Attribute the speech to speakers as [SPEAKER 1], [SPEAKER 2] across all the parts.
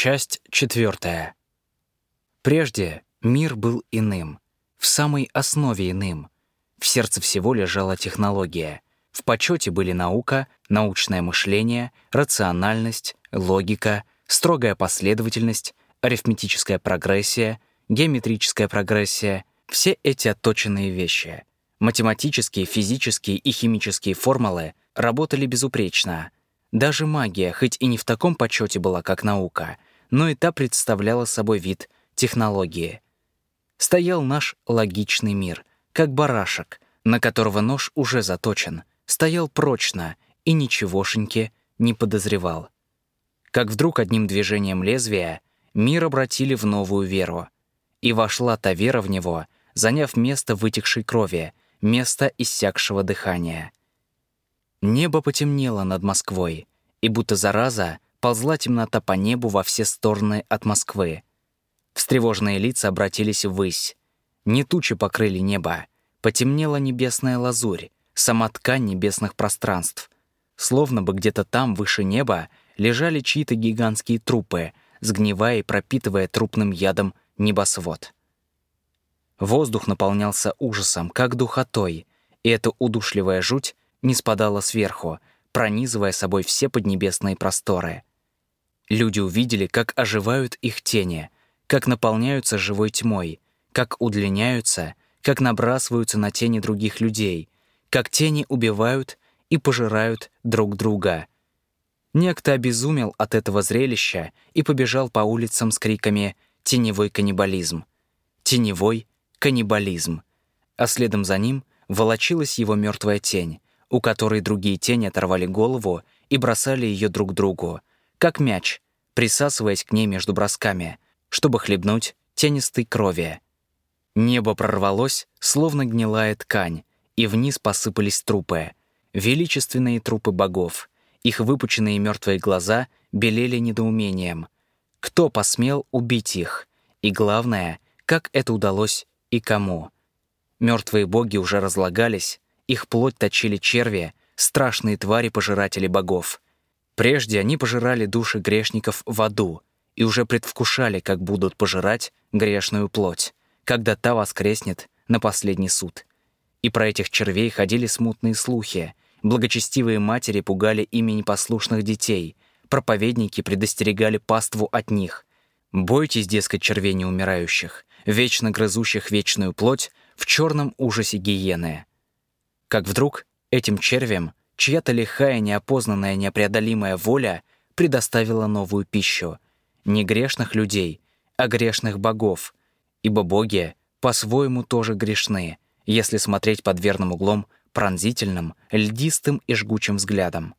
[SPEAKER 1] Часть четвертая. Прежде мир был иным, в самой основе иным. В сердце всего лежала технология. В почете были наука, научное мышление, рациональность, логика, строгая последовательность, арифметическая прогрессия, геометрическая прогрессия — все эти отточенные вещи. Математические, физические и химические формулы работали безупречно — даже магия, хоть и не в таком почете была, как наука, но и та представляла собой вид технологии. Стоял наш логичный мир, как барашек, на которого нож уже заточен, стоял прочно и ничегошеньки не подозревал. Как вдруг одним движением лезвия мир обратили в новую веру. И вошла та вера в него, заняв место вытекшей крови, место иссякшего дыхания — Небо потемнело над Москвой, и будто зараза ползла темнота по небу во все стороны от Москвы. Встревоженные лица обратились ввысь. Не тучи покрыли небо, потемнела небесная лазурь, сама ткань небесных пространств. Словно бы где-то там, выше неба, лежали чьи-то гигантские трупы, сгнивая и пропитывая трупным ядом небосвод. Воздух наполнялся ужасом, как духотой, и эта удушливая жуть не спадала сверху, пронизывая собой все поднебесные просторы. Люди увидели, как оживают их тени, как наполняются живой тьмой, как удлиняются, как набрасываются на тени других людей, как тени убивают и пожирают друг друга. Некто обезумел от этого зрелища и побежал по улицам с криками «Теневой каннибализм! Теневой каннибализм!» А следом за ним волочилась его мертвая тень, у которой другие тени оторвали голову и бросали ее друг другу, как мяч, присасываясь к ней между бросками, чтобы хлебнуть тенистой крови. Небо прорвалось, словно гнилая ткань, и вниз посыпались трупы. Величественные трупы богов. Их выпученные мертвые глаза белели недоумением. Кто посмел убить их? И главное, как это удалось и кому? Мертвые боги уже разлагались, их плоть точили черви, страшные твари-пожиратели богов. Прежде они пожирали души грешников в аду и уже предвкушали, как будут пожирать грешную плоть, когда та воскреснет на последний суд. И про этих червей ходили смутные слухи. Благочестивые матери пугали ими непослушных детей. Проповедники предостерегали паству от них. Бойтесь, дескать, червей неумирающих, вечно грызущих вечную плоть в черном ужасе гиены. Как вдруг этим червям чья-то лихая, неопознанная, непреодолимая воля предоставила новую пищу. Не грешных людей, а грешных богов. Ибо боги по-своему тоже грешны, если смотреть под верным углом пронзительным, льдистым и жгучим взглядом.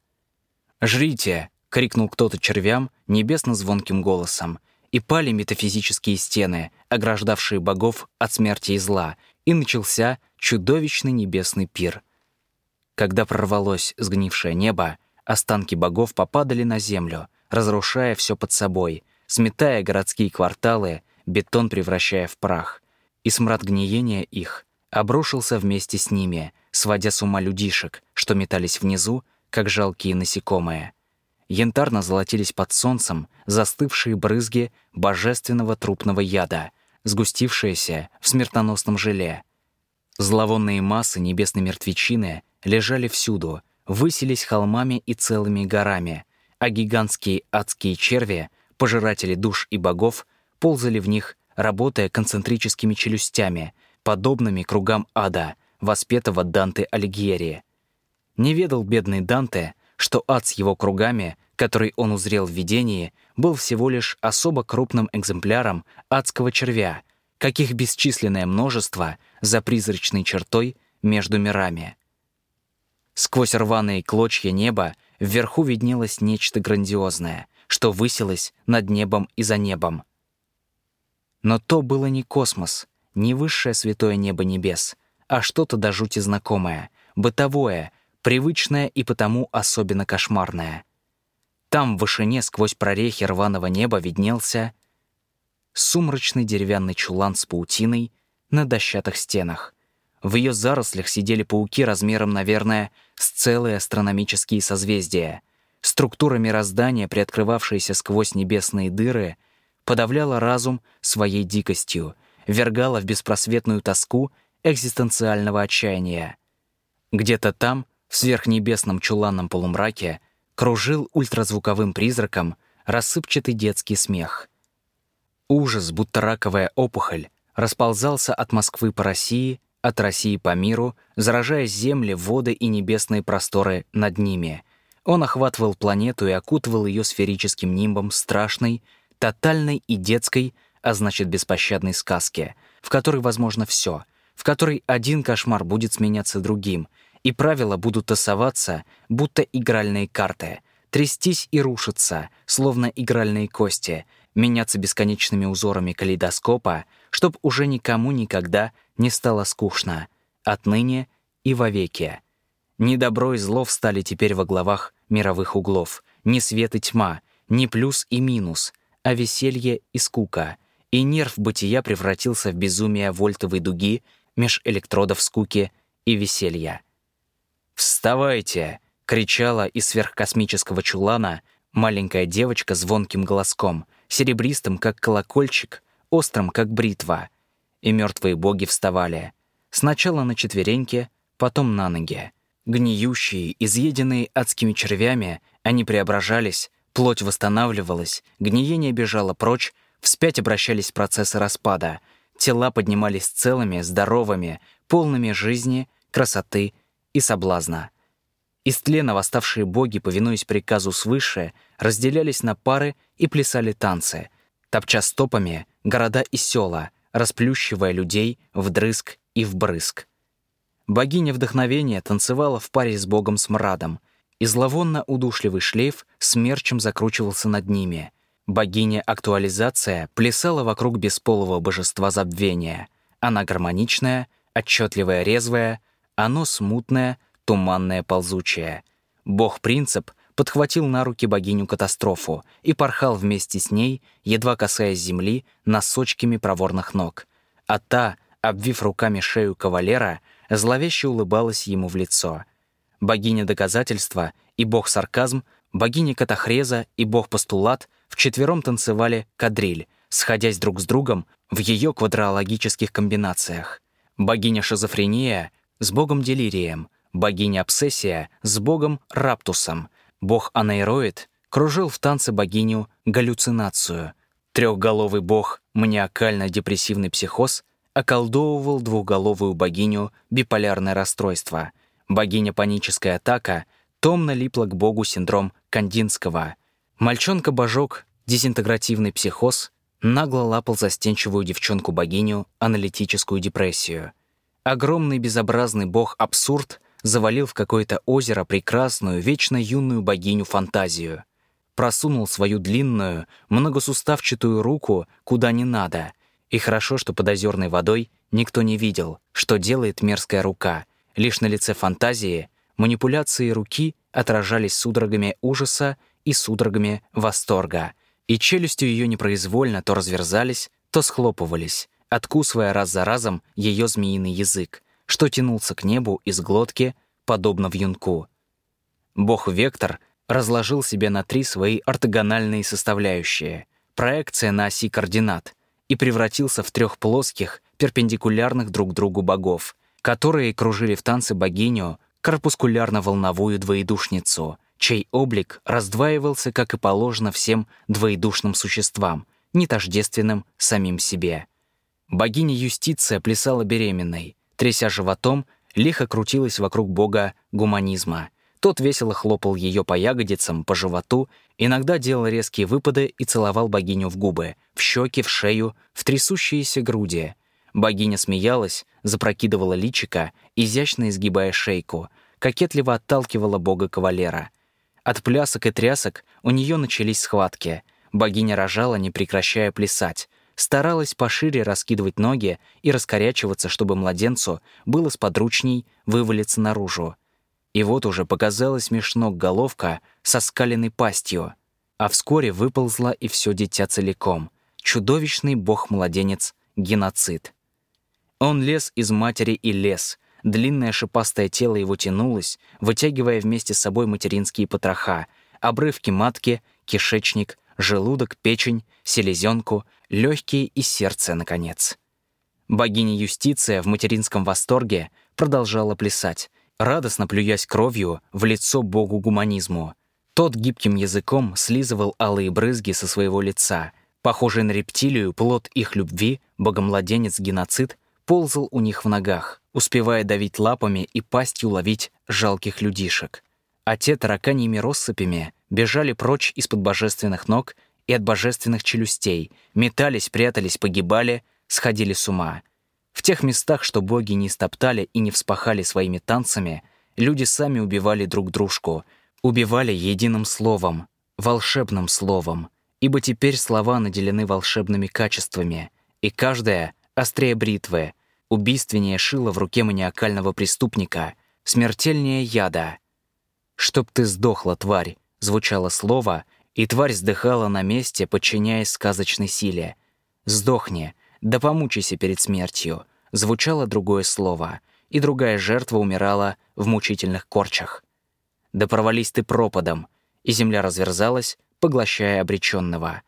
[SPEAKER 1] «Жрите!» — крикнул кто-то червям небесно-звонким голосом, и пали метафизические стены, ограждавшие богов от смерти и зла, и начался чудовищный небесный пир. Когда прорвалось сгнившее небо, останки богов попадали на землю, разрушая все под собой, сметая городские кварталы, бетон превращая в прах. И смрад гниения их обрушился вместе с ними, сводя с ума людишек, что метались внизу, как жалкие насекомые. Янтарно золотились под солнцем застывшие брызги божественного трупного яда, сгустившиеся в смертоносном желе — Зловонные массы небесной мертвечины лежали всюду, высились холмами и целыми горами, а гигантские адские черви, пожиратели душ и богов, ползали в них, работая концентрическими челюстями, подобными кругам ада, воспетого Данте Алигьери. Не ведал бедный Данте, что ад с его кругами, который он узрел в видении, был всего лишь особо крупным экземпляром адского червя, каких бесчисленное множество за призрачной чертой между мирами. Сквозь рваные клочья неба вверху виднелось нечто грандиозное, что высилось над небом и за небом. Но то было не космос, не высшее святое небо небес, а что-то до жути знакомое, бытовое, привычное и потому особенно кошмарное. Там в вышине сквозь прорехи рваного неба виднелся сумрачный деревянный чулан с паутиной на дощатых стенах. В ее зарослях сидели пауки размером, наверное, с целые астрономические созвездия. структура мироздания, приоткрывавшаяся сквозь небесные дыры, подавляла разум своей дикостью, вергала в беспросветную тоску экзистенциального отчаяния. Где-то там, в сверхнебесном чуланном полумраке, кружил ультразвуковым призраком рассыпчатый детский смех. Ужас, будто раковая опухоль, расползался от Москвы по России, от России по миру, заражая земли, воды и небесные просторы над ними. Он охватывал планету и окутывал ее сферическим нимбом страшной, тотальной и детской, а значит беспощадной сказки, в которой возможно все, в которой один кошмар будет сменяться другим, и правила будут тасоваться, будто игральные карты, трястись и рушиться, словно игральные кости, меняться бесконечными узорами калейдоскопа, чтоб уже никому никогда не стало скучно, отныне и вовеки. Ни добро и зло встали теперь во главах мировых углов, ни свет и тьма, ни плюс и минус, а веселье и скука, и нерв бытия превратился в безумие вольтовой дуги меж электродов скуки и веселья. «Вставайте!» — кричала из сверхкосмического чулана маленькая девочка звонким голоском, серебристым, как колокольчик, острым, как бритва. И мертвые боги вставали. Сначала на четвереньки, потом на ноги. Гниющие, изъеденные адскими червями, они преображались, плоть восстанавливалась, гниение бежало прочь, вспять обращались процессы распада, тела поднимались целыми, здоровыми, полными жизни, красоты и соблазна. Из тлена восставшие боги, повинуясь приказу свыше, разделялись на пары и плясали танцы, топча стопами города и села, расплющивая людей вдрызг и вбрызг. Богиня вдохновения танцевала в паре с богом Смрадом, и зловонно-удушливый шлейф смерчем закручивался над ними. Богиня Актуализация плясала вокруг бесполого божества забвения. Она гармоничная, отчетливая, резвая, оно смутное, туманное, ползучее. Бог-принцип подхватил на руки богиню-катастрофу и порхал вместе с ней, едва касаясь земли, носочками проворных ног. А та, обвив руками шею кавалера, зловеще улыбалась ему в лицо. Богиня доказательства и бог-сарказм, богиня катахреза и бог-постулат вчетвером танцевали кадриль, сходясь друг с другом в ее квадрологических комбинациях. Богиня шизофрения с богом Делирием, богиня Обсессия с богом Раптусом, бог Анаироид кружил в танце богиню Галлюцинацию, трехголовый бог Маниакально-депрессивный психоз околдовывал двухголовую богиню Биполярное расстройство, богиня Паническая атака томно липла к богу синдром Кандинского, мальчонка-божок Дезинтегративный психоз нагло лапал застенчивую девчонку-богиню аналитическую депрессию — Огромный безобразный бог абсурд завалил в какое-то озеро прекрасную, вечно юную богиню фантазию. Просунул свою длинную, многосуставчатую руку куда не надо. И хорошо, что под озерной водой никто не видел, что делает мерзкая рука. Лишь на лице фантазии манипуляции руки отражались судорогами ужаса и судорогами восторга. И челюстью ее непроизвольно то разверзались, то схлопывались откусывая раз за разом ее змеиный язык, что тянулся к небу из глотки, подобно вьюнку. Бог-вектор разложил себе на три свои ортогональные составляющие, проекция на оси координат, и превратился в трех плоских, перпендикулярных друг другу богов, которые кружили в танце богиню, корпускулярно-волновую двоедушницу, чей облик раздваивался, как и положено всем двоедушным существам, нетождественным самим себе. Богиня Юстиция плясала беременной. Тряся животом, лихо крутилась вокруг бога гуманизма. Тот весело хлопал ее по ягодицам, по животу, иногда делал резкие выпады и целовал богиню в губы, в щеки, в шею, в трясущиеся груди. Богиня смеялась, запрокидывала личика, изящно изгибая шейку, кокетливо отталкивала бога-кавалера. От плясок и трясок у нее начались схватки. Богиня рожала, не прекращая плясать старалась пошире раскидывать ноги и раскорячиваться, чтобы младенцу было сподручней вывалиться наружу. И вот уже показалась меж ног головка со скаленной пастью, а вскоре выползла и все дитя целиком. Чудовищный бог-младенец — геноцид. Он лез из матери и лез. Длинное шипастое тело его тянулось, вытягивая вместе с собой материнские потроха, обрывки матки, кишечник, желудок, печень, селезенку, легкие и сердце, наконец. Богиня Юстиция в материнском восторге продолжала плясать, радостно плюясь кровью в лицо богу гуманизму. Тот гибким языком слизывал алые брызги со своего лица. Похожий на рептилию, плод их любви, богомладенец-геноцид, ползал у них в ногах, успевая давить лапами и пастью ловить жалких людишек. А те тараканьими россыпями бежали прочь из-под божественных ног и от божественных челюстей, метались, прятались, погибали, сходили с ума. В тех местах, что боги не стоптали и не вспахали своими танцами, люди сами убивали друг дружку, убивали единым словом, волшебным словом, ибо теперь слова наделены волшебными качествами, и каждая — острее бритвы, убийственнее шила в руке маниакального преступника, смертельнее яда. «Чтоб ты сдохла, тварь!» — звучало слово, и тварь сдыхала на месте, подчиняясь сказочной силе. «Сдохни, да помучайся перед смертью», — звучало другое слово, и другая жертва умирала в мучительных корчах. «Да провались ты пропадом», и земля разверзалась, поглощая обреченного.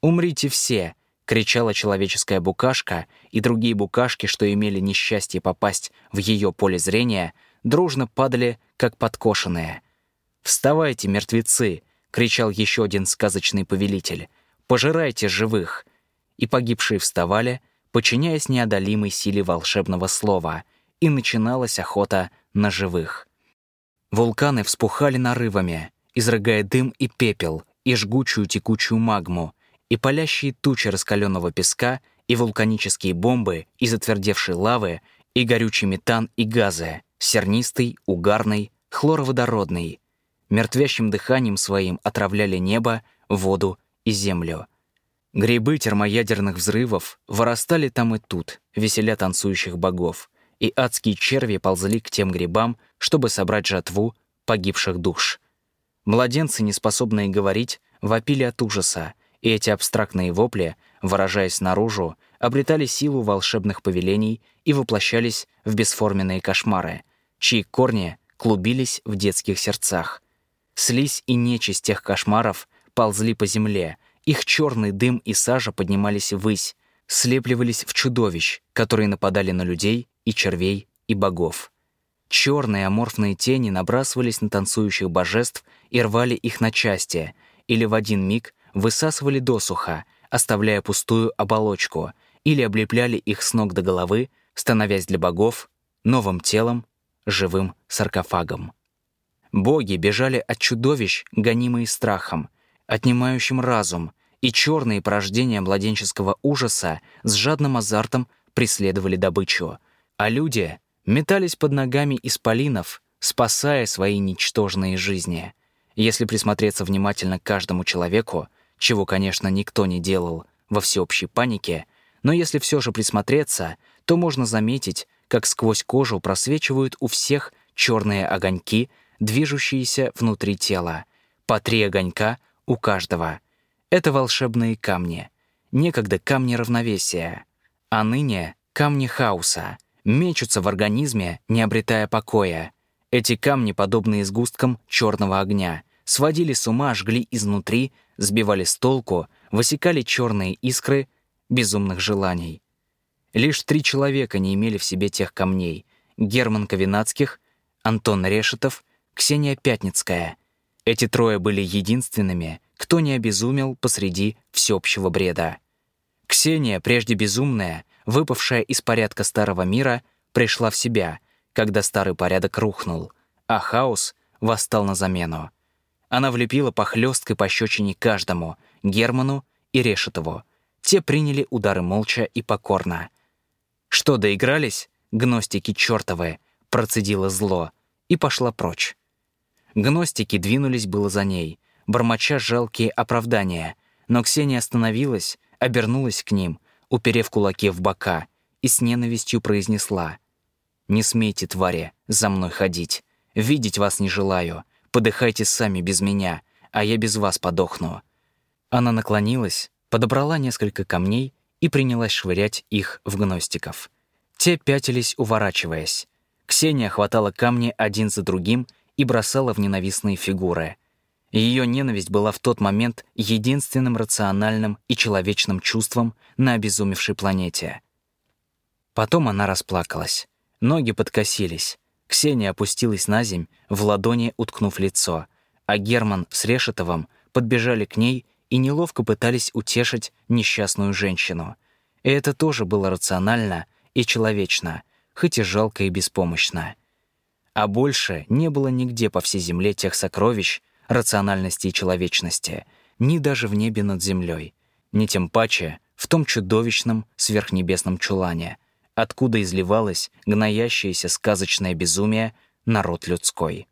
[SPEAKER 1] «Умрите все!» — кричала человеческая букашка, и другие букашки, что имели несчастье попасть в ее поле зрения, дружно падали, как подкошенные. «Вставайте, мертвецы!» — кричал еще один сказочный повелитель. «Пожирайте живых!» И погибшие вставали, подчиняясь неодолимой силе волшебного слова, и начиналась охота на живых. Вулканы вспухали нарывами, изрыгая дым и пепел, и жгучую текучую магму, и палящие тучи раскаленного песка, и вулканические бомбы, и затвердевшей лавы, и горючий метан и газы, сернистый, угарный, хлороводородный. Мертвящим дыханием своим отравляли небо, воду и землю. Грибы термоядерных взрывов вырастали там и тут, веселя танцующих богов, и адские черви ползли к тем грибам, чтобы собрать жатву погибших душ. Младенцы, неспособные говорить, вопили от ужаса, и эти абстрактные вопли, выражаясь наружу, обретали силу волшебных повелений и воплощались в бесформенные кошмары, чьи корни клубились в детских сердцах. Слизь и нечисть тех кошмаров ползли по земле, их черный дым и сажа поднимались ввысь, слепливались в чудовищ, которые нападали на людей и червей и богов. Черные аморфные тени набрасывались на танцующих божеств и рвали их на части, или в один миг высасывали досуха, оставляя пустую оболочку, или облепляли их с ног до головы, становясь для богов новым телом, живым саркофагом. Боги бежали от чудовищ, гонимые страхом, отнимающим разум, и черные порождения младенческого ужаса с жадным азартом преследовали добычу, а люди метались под ногами исполинов, спасая свои ничтожные жизни. Если присмотреться внимательно к каждому человеку, чего, конечно, никто не делал во всеобщей панике, но если все же присмотреться, то можно заметить, как сквозь кожу просвечивают у всех черные огоньки, движущиеся внутри тела. По три огонька у каждого. Это волшебные камни. Некогда камни равновесия, а ныне камни хаоса — мечутся в организме, не обретая покоя. Эти камни, подобные сгусткам черного огня, сводили с ума, жгли изнутри, сбивали с толку, высекали черные искры безумных желаний. Лишь три человека не имели в себе тех камней — Герман Ковенацких, Антон Решетов, Ксения Пятницкая. Эти трое были единственными, кто не обезумел посреди всеобщего бреда. Ксения, прежде безумная, выпавшая из порядка старого мира, пришла в себя, когда старый порядок рухнул, а хаос восстал на замену. Она влепила по хлесткой пощечине каждому, Герману и Решетову. Те приняли удары молча и покорно. «Что, доигрались? Гностики чертовы!» — процедила зло и пошла прочь. Гностики двинулись было за ней, бормоча жалкие оправдания, но Ксения остановилась, обернулась к ним — уперев кулаки в бока, и с ненавистью произнесла. «Не смейте, твари, за мной ходить. Видеть вас не желаю. Подыхайте сами без меня, а я без вас подохну». Она наклонилась, подобрала несколько камней и принялась швырять их в гностиков. Те пятились, уворачиваясь. Ксения хватала камни один за другим и бросала в ненавистные фигуры. Ее ненависть была в тот момент единственным рациональным и человечным чувством на обезумевшей планете. Потом она расплакалась. Ноги подкосились. Ксения опустилась на земь, в ладони уткнув лицо, а Герман с Решетовым подбежали к ней и неловко пытались утешить несчастную женщину. И это тоже было рационально и человечно, хоть и жалко и беспомощно. А больше не было нигде по всей земле тех сокровищ, рациональности и человечности, ни даже в небе над землей, ни тем паче в том чудовищном сверхнебесном чулане — откуда изливалось гноящееся сказочное безумие народ людской.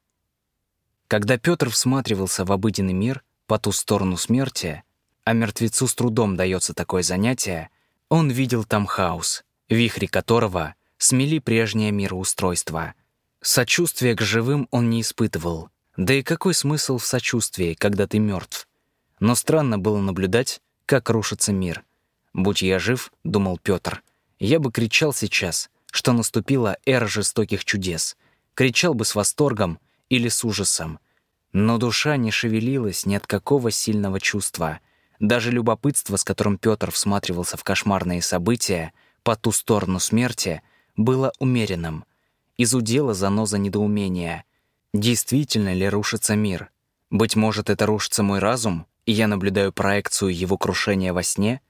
[SPEAKER 1] Когда Петр всматривался в обыденный мир по ту сторону смерти, а мертвецу с трудом дается такое занятие, он видел там хаос, вихри которого смели прежнее мироустройство. Сочувствия к живым он не испытывал. Да и какой смысл в сочувствии, когда ты мертв? Но странно было наблюдать, как рушится мир. «Будь я жив», — думал Петр, я бы кричал сейчас, что наступила эра жестоких чудес. Кричал бы с восторгом или с ужасом. Но душа не шевелилась ни от какого сильного чувства. Даже любопытство, с которым Петр всматривался в кошмарные события по ту сторону смерти, было умеренным. Из удела заноза недоумения. Действительно ли рушится мир? Быть может, это рушится мой разум, и я наблюдаю проекцию его крушения во сне?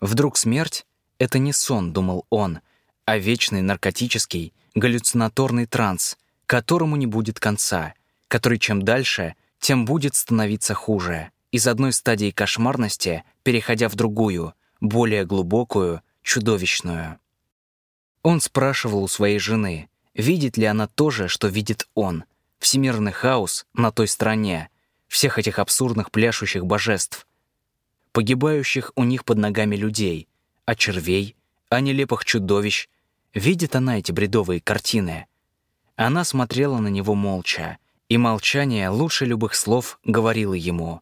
[SPEAKER 1] Вдруг смерть это не сон, думал он, а вечный наркотический, галлюцинаторный транс, которому не будет конца, который чем дальше, тем будет становиться хуже, из одной стадии кошмарности переходя в другую, более глубокую, чудовищную. Он спрашивал у своей жены, видит ли она то же, что видит он, всемирный хаос на той стороне, всех этих абсурдных пляшущих божеств, погибающих у них под ногами людей — а червей, а нелепых чудовищ. Видит она эти бредовые картины. Она смотрела на него молча, и молчание лучше любых слов говорило ему.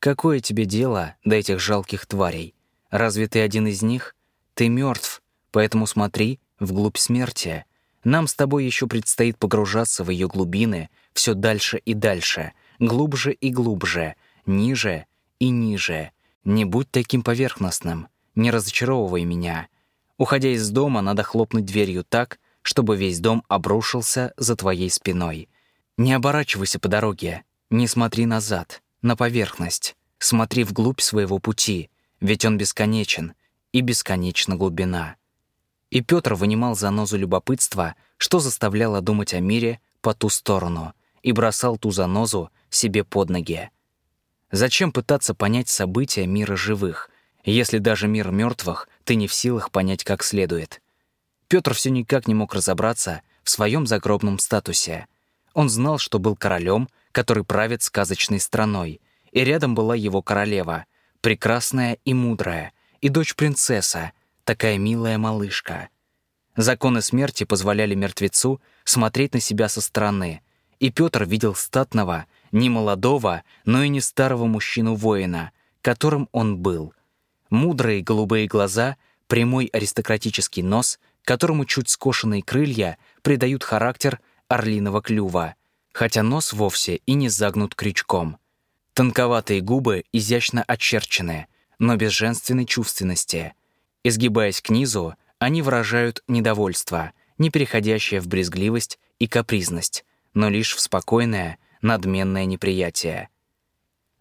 [SPEAKER 1] «Какое тебе дело до этих жалких тварей? Разве ты один из них? Ты мертв, поэтому смотри вглубь смерти. Нам с тобой еще предстоит погружаться в ее глубины все дальше и дальше, глубже и глубже, ниже и ниже. Не будь таким поверхностным. Не разочаровывай меня. Уходя из дома, надо хлопнуть дверью так, чтобы весь дом обрушился за твоей спиной. Не оборачивайся по дороге, не смотри назад, на поверхность. Смотри вглубь своего пути, ведь он бесконечен, и бесконечна глубина. И Петр вынимал занозу любопытства, что заставляло думать о мире по ту сторону, и бросал ту занозу себе под ноги. Зачем пытаться понять события мира живых, если даже мир мертвых ты не в силах понять как следует. Петр все никак не мог разобраться в своем загробном статусе. Он знал, что был королем, который правит сказочной страной, и рядом была его королева, прекрасная и мудрая, и дочь-принцесса, такая милая малышка. Законы смерти позволяли мертвецу смотреть на себя со стороны, и Петр видел статного, не молодого, но и не старого мужчину-воина, которым он был — Мудрые голубые глаза, прямой аристократический нос, которому чуть скошенные крылья придают характер орлиного клюва, хотя нос вовсе и не загнут крючком. Тонковатые губы изящно очерчены, но без женственной чувственности. Изгибаясь к низу, они выражают недовольство, не переходящее в брезгливость и капризность, но лишь в спокойное, надменное неприятие.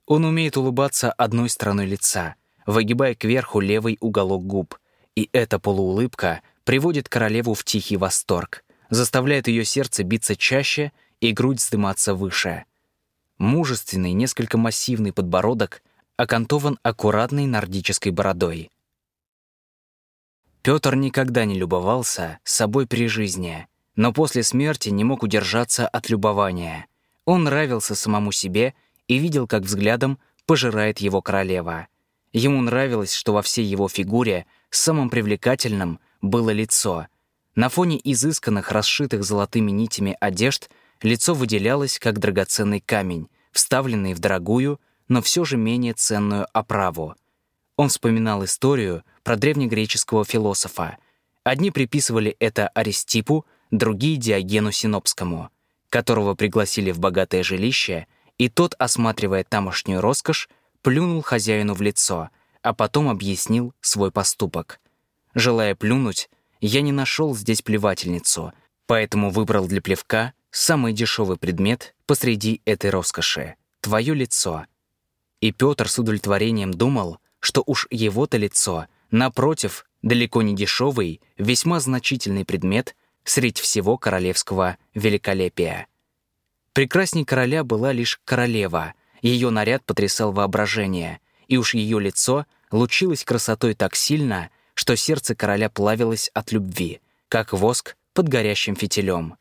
[SPEAKER 1] Он умеет улыбаться одной стороной лица — выгибая кверху левый уголок губ. И эта полуулыбка приводит королеву в тихий восторг, заставляет ее сердце биться чаще и грудь вздыматься выше. Мужественный, несколько массивный подбородок окантован аккуратной нордической бородой. Петр никогда не любовался собой при жизни, но после смерти не мог удержаться от любования. Он нравился самому себе и видел, как взглядом пожирает его королева. Ему нравилось, что во всей его фигуре самым привлекательным было лицо. На фоне изысканных, расшитых золотыми нитями одежд лицо выделялось как драгоценный камень, вставленный в дорогую, но все же менее ценную оправу. Он вспоминал историю про древнегреческого философа. Одни приписывали это Аристипу, другие — Диогену Синопскому, которого пригласили в богатое жилище и тот, осматривая тамошнюю роскошь, плюнул хозяину в лицо, а потом объяснил свой поступок. Желая плюнуть, я не нашел здесь плевательницу, поэтому выбрал для плевка самый дешевый предмет посреди этой роскоши — твое лицо. И Петр с удовлетворением думал, что уж его-то лицо, напротив, далеко не дешевый, весьма значительный предмет среди всего королевского великолепия. Прекрасней короля была лишь королева. Ее наряд потрясал воображение, и уж ее лицо лучилось красотой так сильно, что сердце короля плавилось от любви, как воск под горящим фитилем.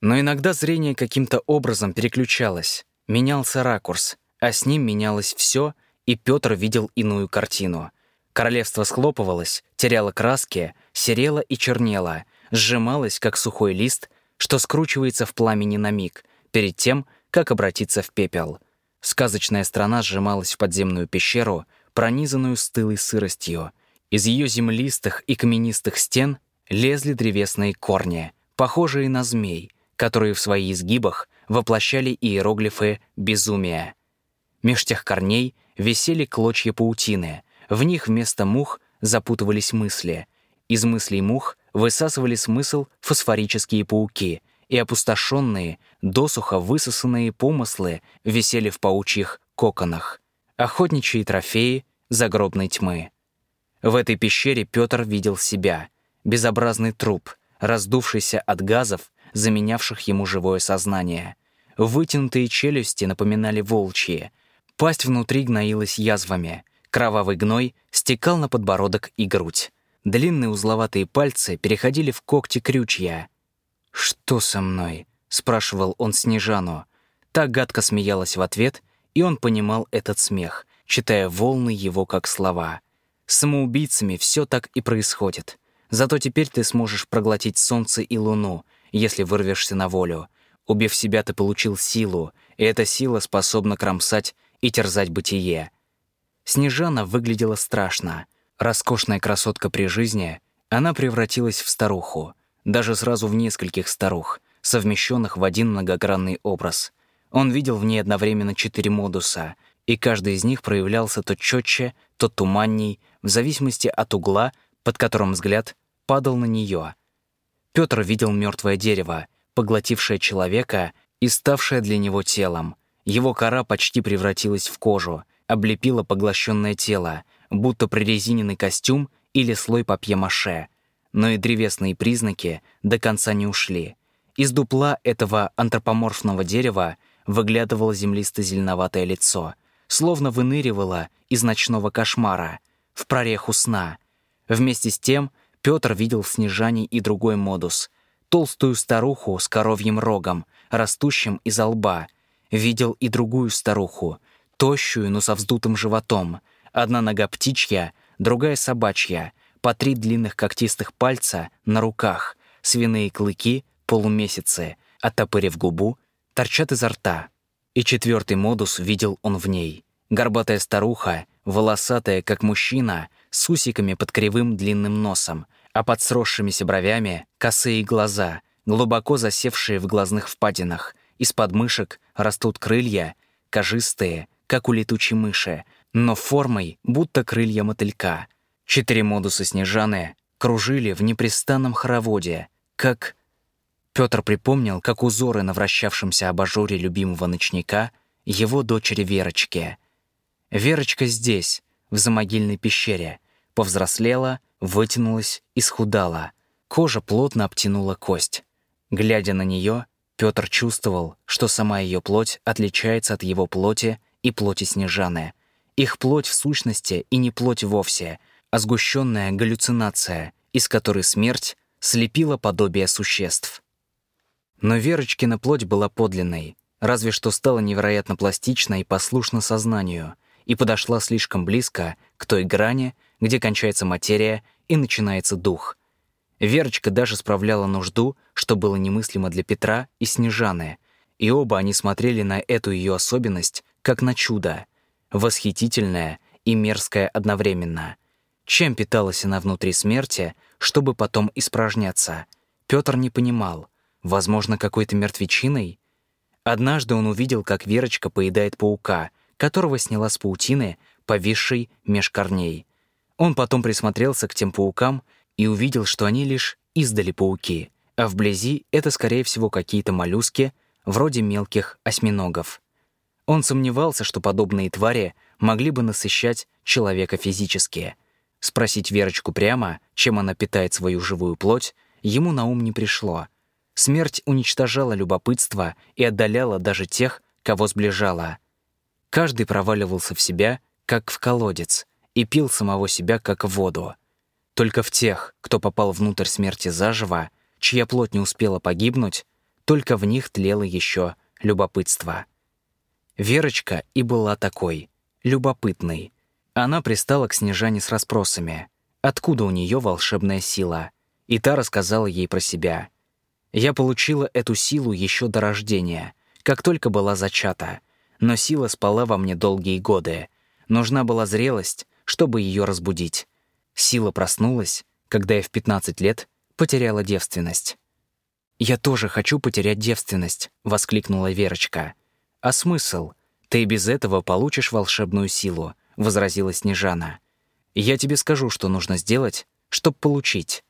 [SPEAKER 1] Но иногда зрение каким-то образом переключалось, менялся ракурс, а с ним менялось все, и Петр видел иную картину. Королевство схлопывалось, теряло краски, серело и чернело, сжималось, как сухой лист, что скручивается в пламени на миг, перед тем, как обратиться в пепел. Сказочная страна сжималась в подземную пещеру, пронизанную стылой сыростью. Из ее землистых и каменистых стен лезли древесные корни, похожие на змей, которые в своих изгибах воплощали иероглифы безумия. Меж тех корней висели клочья паутины, в них вместо мух запутывались мысли. Из мыслей мух высасывали смысл фосфорические пауки, и опустошенные, досуха высосанные помыслы висели в паучьих коконах. Охотничьи трофеи загробной тьмы. В этой пещере Петр видел себя, безобразный труп, раздувшийся от газов, заменявших ему живое сознание. Вытянутые челюсти напоминали волчьи, пасть внутри гноилась язвами, кровавый гной стекал на подбородок и грудь. Длинные узловатые пальцы переходили в когти крючья. «Что со мной?» — спрашивал он Снежану. Та гадко смеялась в ответ, и он понимал этот смех, читая волны его как слова. С самоубийцами все так и происходит. Зато теперь ты сможешь проглотить солнце и луну, если вырвешься на волю. Убив себя, ты получил силу, и эта сила способна кромсать и терзать бытие. Снежана выглядела страшно. Роскошная красотка при жизни, она превратилась в старуху, даже сразу в нескольких старух, совмещенных в один многогранный образ. Он видел в ней одновременно четыре модуса, и каждый из них проявлялся то четче, то туманней, в зависимости от угла, под которым взгляд падал на нее. Петр видел мертвое дерево, поглотившее человека и ставшее для него телом. Его кора почти превратилась в кожу, облепила поглощенное тело, будто прорезиненный костюм или слой папье-маше. Но и древесные признаки до конца не ушли. Из дупла этого антропоморфного дерева выглядывало землисто-зеленоватое лицо, словно выныривало из ночного кошмара, в прореху сна. Вместе с тем Петр видел в Снежане и другой модус — толстую старуху с коровьим рогом, растущим из лба. Видел и другую старуху, тощую, но со вздутым животом — Одна нога птичья, другая собачья, по три длинных когтистых пальца на руках, свиные клыки, полумесяцы, оттопырив губу, торчат изо рта. И четвертый модус видел он в ней. Горбатая старуха, волосатая, как мужчина, с усиками под кривым длинным носом, а под сросшимися бровями косые глаза, глубоко засевшие в глазных впадинах. Из подмышек растут крылья, кожистые, как у летучей мыши, но формой будто крылья мотылька. Четыре модуса Снежаны кружили в непрестанном хороводе, как... Петр припомнил, как узоры на вращавшемся абажуре любимого ночника его дочери Верочки. Верочка здесь, в замогильной пещере, повзрослела, вытянулась и схудала. Кожа плотно обтянула кость. Глядя на нее, Петр чувствовал, что сама ее плоть отличается от его плоти и плоти Снежаны — их плоть в сущности и не плоть вовсе, а сгущенная галлюцинация, из которой смерть слепила подобие существ. Но Верочкина плоть была подлинной, разве что стала невероятно пластична и послушна сознанию, и подошла слишком близко к той грани, где кончается материя и начинается дух. Верочка даже справляла нужду, что было немыслимо для Петра и Снежаны, и оба они смотрели на эту ее особенность как на чудо — восхитительная и мерзкая одновременно. Чем питалась она внутри смерти, чтобы потом испражняться? Петр не понимал. Возможно, какой-то мертвечиной? Однажды он увидел, как Верочка поедает паука, которого сняла с паутины, повисшей меж корней. Он потом присмотрелся к тем паукам и увидел, что они лишь издали пауки, а вблизи это, скорее всего, какие-то моллюски, вроде мелких осьминогов. Он сомневался, что подобные твари могли бы насыщать человека физически. Спросить Верочку прямо, чем она питает свою живую плоть, ему на ум не пришло. Смерть уничтожала любопытство и отдаляла даже тех, кого сближала. Каждый проваливался в себя, как в колодец, и пил самого себя, как в воду. Только в тех, кто попал внутрь смерти заживо, чья плоть не успела погибнуть, только в них тлело еще любопытство. Верочка и была такой, любопытной. Она пристала к Снежане с расспросами, откуда у нее волшебная сила, и та рассказала ей про себя. Я получила эту силу еще до рождения, как только была зачата, но сила спала во мне долгие годы. Нужна была зрелость, чтобы ее разбудить. Сила проснулась, когда я в 15 лет потеряла девственность. «Я тоже хочу потерять девственность», — воскликнула Верочка. «А смысл? Ты и без этого получишь волшебную силу», — возразила Снежана. «Я тебе скажу, что нужно сделать, чтобы получить.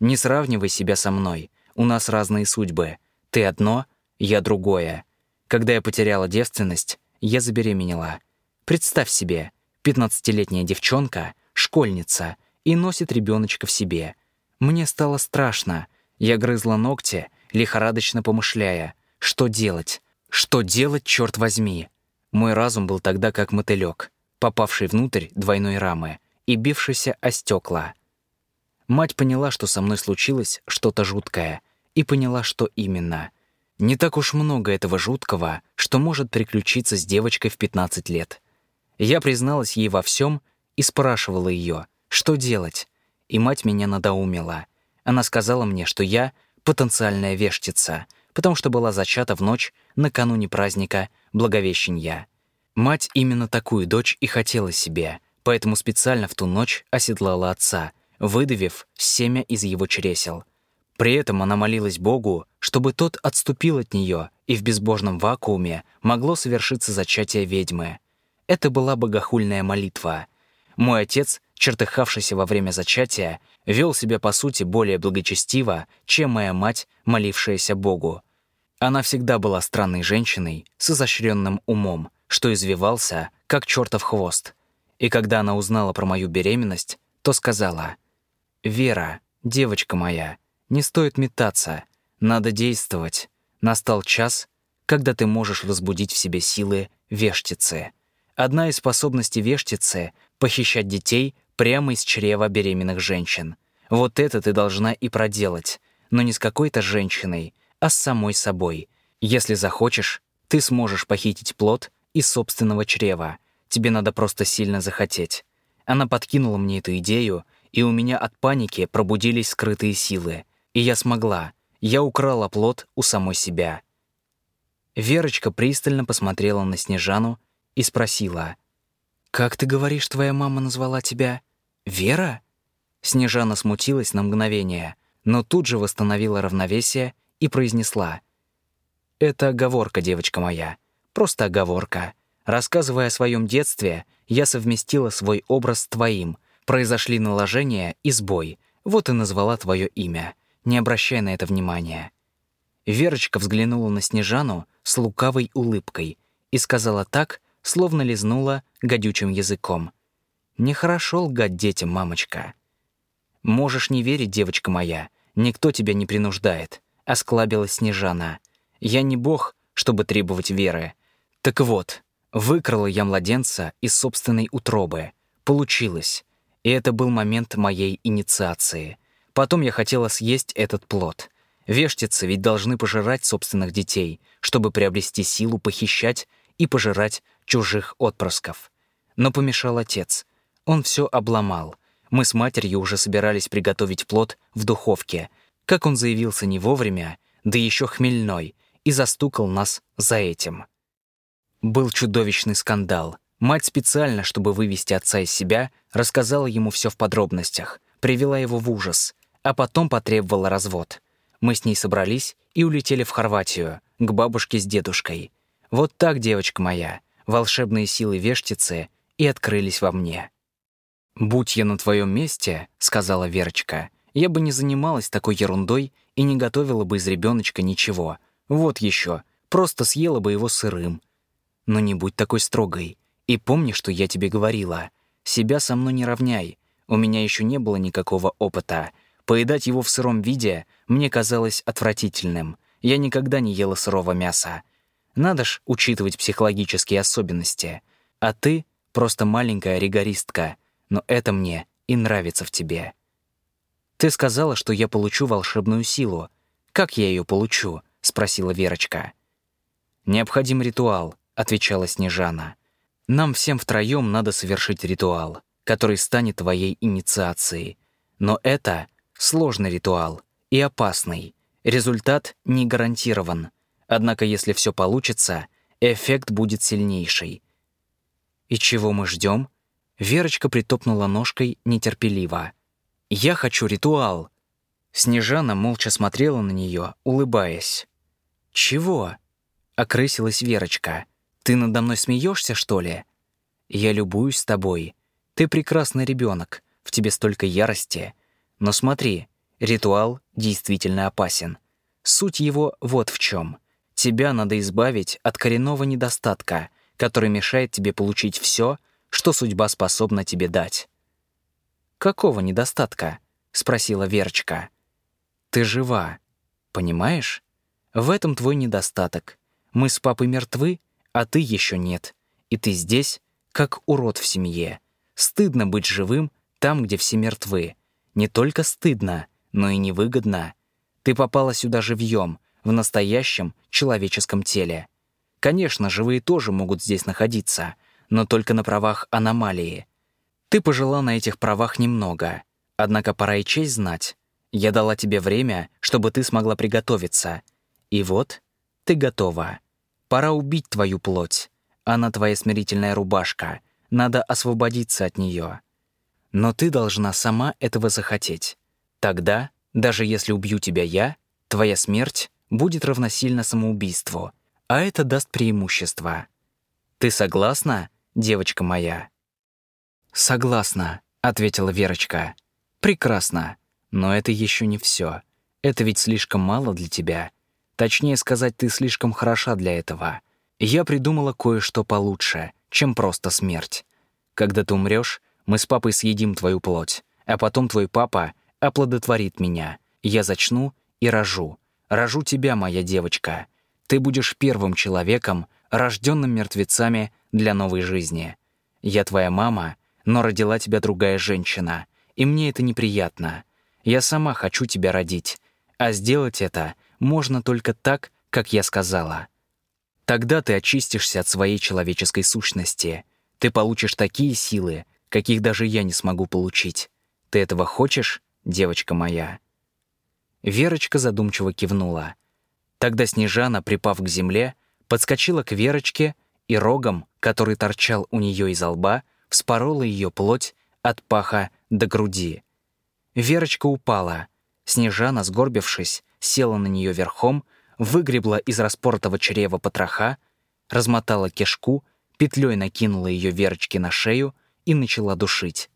[SPEAKER 1] Не сравнивай себя со мной. У нас разные судьбы. Ты одно, я другое. Когда я потеряла девственность, я забеременела. Представь себе, пятнадцатилетняя девчонка, школьница, и носит ребеночка в себе. Мне стало страшно. Я грызла ногти, лихорадочно помышляя, что делать, что делать, черт возьми? Мой разум был тогда как мотылек, попавший внутрь двойной рамы и бившийся о стекла. Мать поняла, что со мной случилось что-то жуткое, и поняла, что именно. Не так уж много этого жуткого, что может приключиться с девочкой в 15 лет. Я призналась ей во всем и спрашивала ее, что делать, и мать меня надоумила. Она сказала мне, что я — потенциальная вештица — потому что была зачата в ночь накануне праздника Благовещения. Мать именно такую дочь и хотела себе, поэтому специально в ту ночь оседлала отца, выдавив семя из его чресел. При этом она молилась Богу, чтобы тот отступил от нее, и в безбожном вакууме могло совершиться зачатие ведьмы. Это была богохульная молитва. Мой отец, чертыхавшийся во время зачатия, вел себя по сути более благочестиво, чем моя мать, молившаяся Богу. Она всегда была странной женщиной с изощренным умом, что извивался, как чертов хвост. И когда она узнала про мою беременность, то сказала, «Вера, девочка моя, не стоит метаться, надо действовать. Настал час, когда ты можешь разбудить в себе силы вештицы. Одна из способностей вештицы — похищать детей прямо из чрева беременных женщин. Вот это ты должна и проделать, но не с какой-то женщиной, а с самой собой. Если захочешь, ты сможешь похитить плод из собственного чрева. Тебе надо просто сильно захотеть. Она подкинула мне эту идею, и у меня от паники пробудились скрытые силы. И я смогла. Я украла плод у самой себя. Верочка пристально посмотрела на Снежану и спросила. «Как ты говоришь, твоя мама назвала тебя? Вера?» Снежана смутилась на мгновение, но тут же восстановила равновесие и произнесла. «Это оговорка, девочка моя. Просто оговорка. Рассказывая о своем детстве, я совместила свой образ с твоим. Произошли наложения и сбой. Вот и назвала твое имя. Не обращай на это внимания». Верочка взглянула на Снежану с лукавой улыбкой и сказала так, словно лизнула гадючим языком. «Нехорошо лгать детям, мамочка». «Можешь не верить, девочка моя, никто тебя не принуждает», — осклабилась Снежана. «Я не бог, чтобы требовать веры. Так вот, выкрала я младенца из собственной утробы. Получилось. И это был момент моей инициации. Потом я хотела съесть этот плод. Вештицы ведь должны пожирать собственных детей, чтобы приобрести силу похищать и пожирать чужих отпрысков. Но помешал отец. Он все обломал — мы с матерью уже собирались приготовить плод в духовке, как он заявился не вовремя, да еще хмельной, и застукал нас за этим. Был чудовищный скандал. Мать специально, чтобы вывести отца из себя, рассказала ему все в подробностях, привела его в ужас, а потом потребовала развод. Мы с ней собрались и улетели в Хорватию, к бабушке с дедушкой. Вот так, девочка моя, волшебные силы вештицы и открылись во мне. «Будь я на твоем месте», — сказала Верочка, «я бы не занималась такой ерундой и не готовила бы из ребеночка ничего. Вот еще, просто съела бы его сырым. Но не будь такой строгой. И помни, что я тебе говорила. Себя со мной не равняй. У меня еще не было никакого опыта. Поедать его в сыром виде мне казалось отвратительным. Я никогда не ела сырого мяса. Надо ж учитывать психологические особенности. А ты просто маленькая ригористка, но это мне и нравится в тебе. Ты сказала, что я получу волшебную силу. Как я ее получу? спросила Верочка. Необходим ритуал, отвечала Снежана. Нам всем втроем надо совершить ритуал, который станет твоей инициацией. Но это сложный ритуал и опасный. Результат не гарантирован. Однако, если все получится, эффект будет сильнейший. И чего мы ждем? Верочка притопнула ножкой нетерпеливо. «Я хочу ритуал!» Снежана молча смотрела на нее, улыбаясь. «Чего?» — окрысилась Верочка. «Ты надо мной смеешься, что ли?» «Я любуюсь тобой. Ты прекрасный ребенок, в тебе столько ярости. Но смотри, ритуал действительно опасен. Суть его вот в чем. Тебя надо избавить от коренного недостатка, который мешает тебе получить все, что судьба способна тебе дать. «Какого недостатка?» — спросила Верочка. «Ты жива, понимаешь? В этом твой недостаток. Мы с папой мертвы, а ты еще нет. И ты здесь, как урод в семье. Стыдно быть живым там, где все мертвы. Не только стыдно, но и невыгодно. Ты попала сюда живьем, в настоящем человеческом теле. Конечно, живые тоже могут здесь находиться, но только на правах аномалии. Ты пожила на этих правах немного. Однако пора и честь знать. Я дала тебе время, чтобы ты смогла приготовиться. И вот ты готова. Пора убить твою плоть. Она твоя смирительная рубашка. Надо освободиться от нее. Но ты должна сама этого захотеть. Тогда, даже если убью тебя я, твоя смерть будет равносильно самоубийству, а это даст преимущество. Ты согласна, девочка моя? Согласна, ответила Верочка. Прекрасно. Но это еще не все. Это ведь слишком мало для тебя. Точнее сказать, ты слишком хороша для этого. Я придумала кое-что получше, чем просто смерть. Когда ты умрешь, мы с папой съедим твою плоть, а потом твой папа оплодотворит меня. Я зачну и рожу. Рожу тебя, моя девочка. Ты будешь первым человеком, рожденным мертвецами для новой жизни. Я твоя мама, но родила тебя другая женщина, и мне это неприятно. Я сама хочу тебя родить, а сделать это можно только так, как я сказала. Тогда ты очистишься от своей человеческой сущности. Ты получишь такие силы, каких даже я не смогу получить. Ты этого хочешь, девочка моя?» Верочка задумчиво кивнула. Тогда Снежана, припав к земле, подскочила к Верочке и рогом, который торчал у нее из лба, вспорола ее плоть от паха до груди. Верочка упала. Снежана, сгорбившись, села на нее верхом, выгребла из распортого чрева потроха, размотала кишку, петлей накинула ее Верочке на шею и начала душить.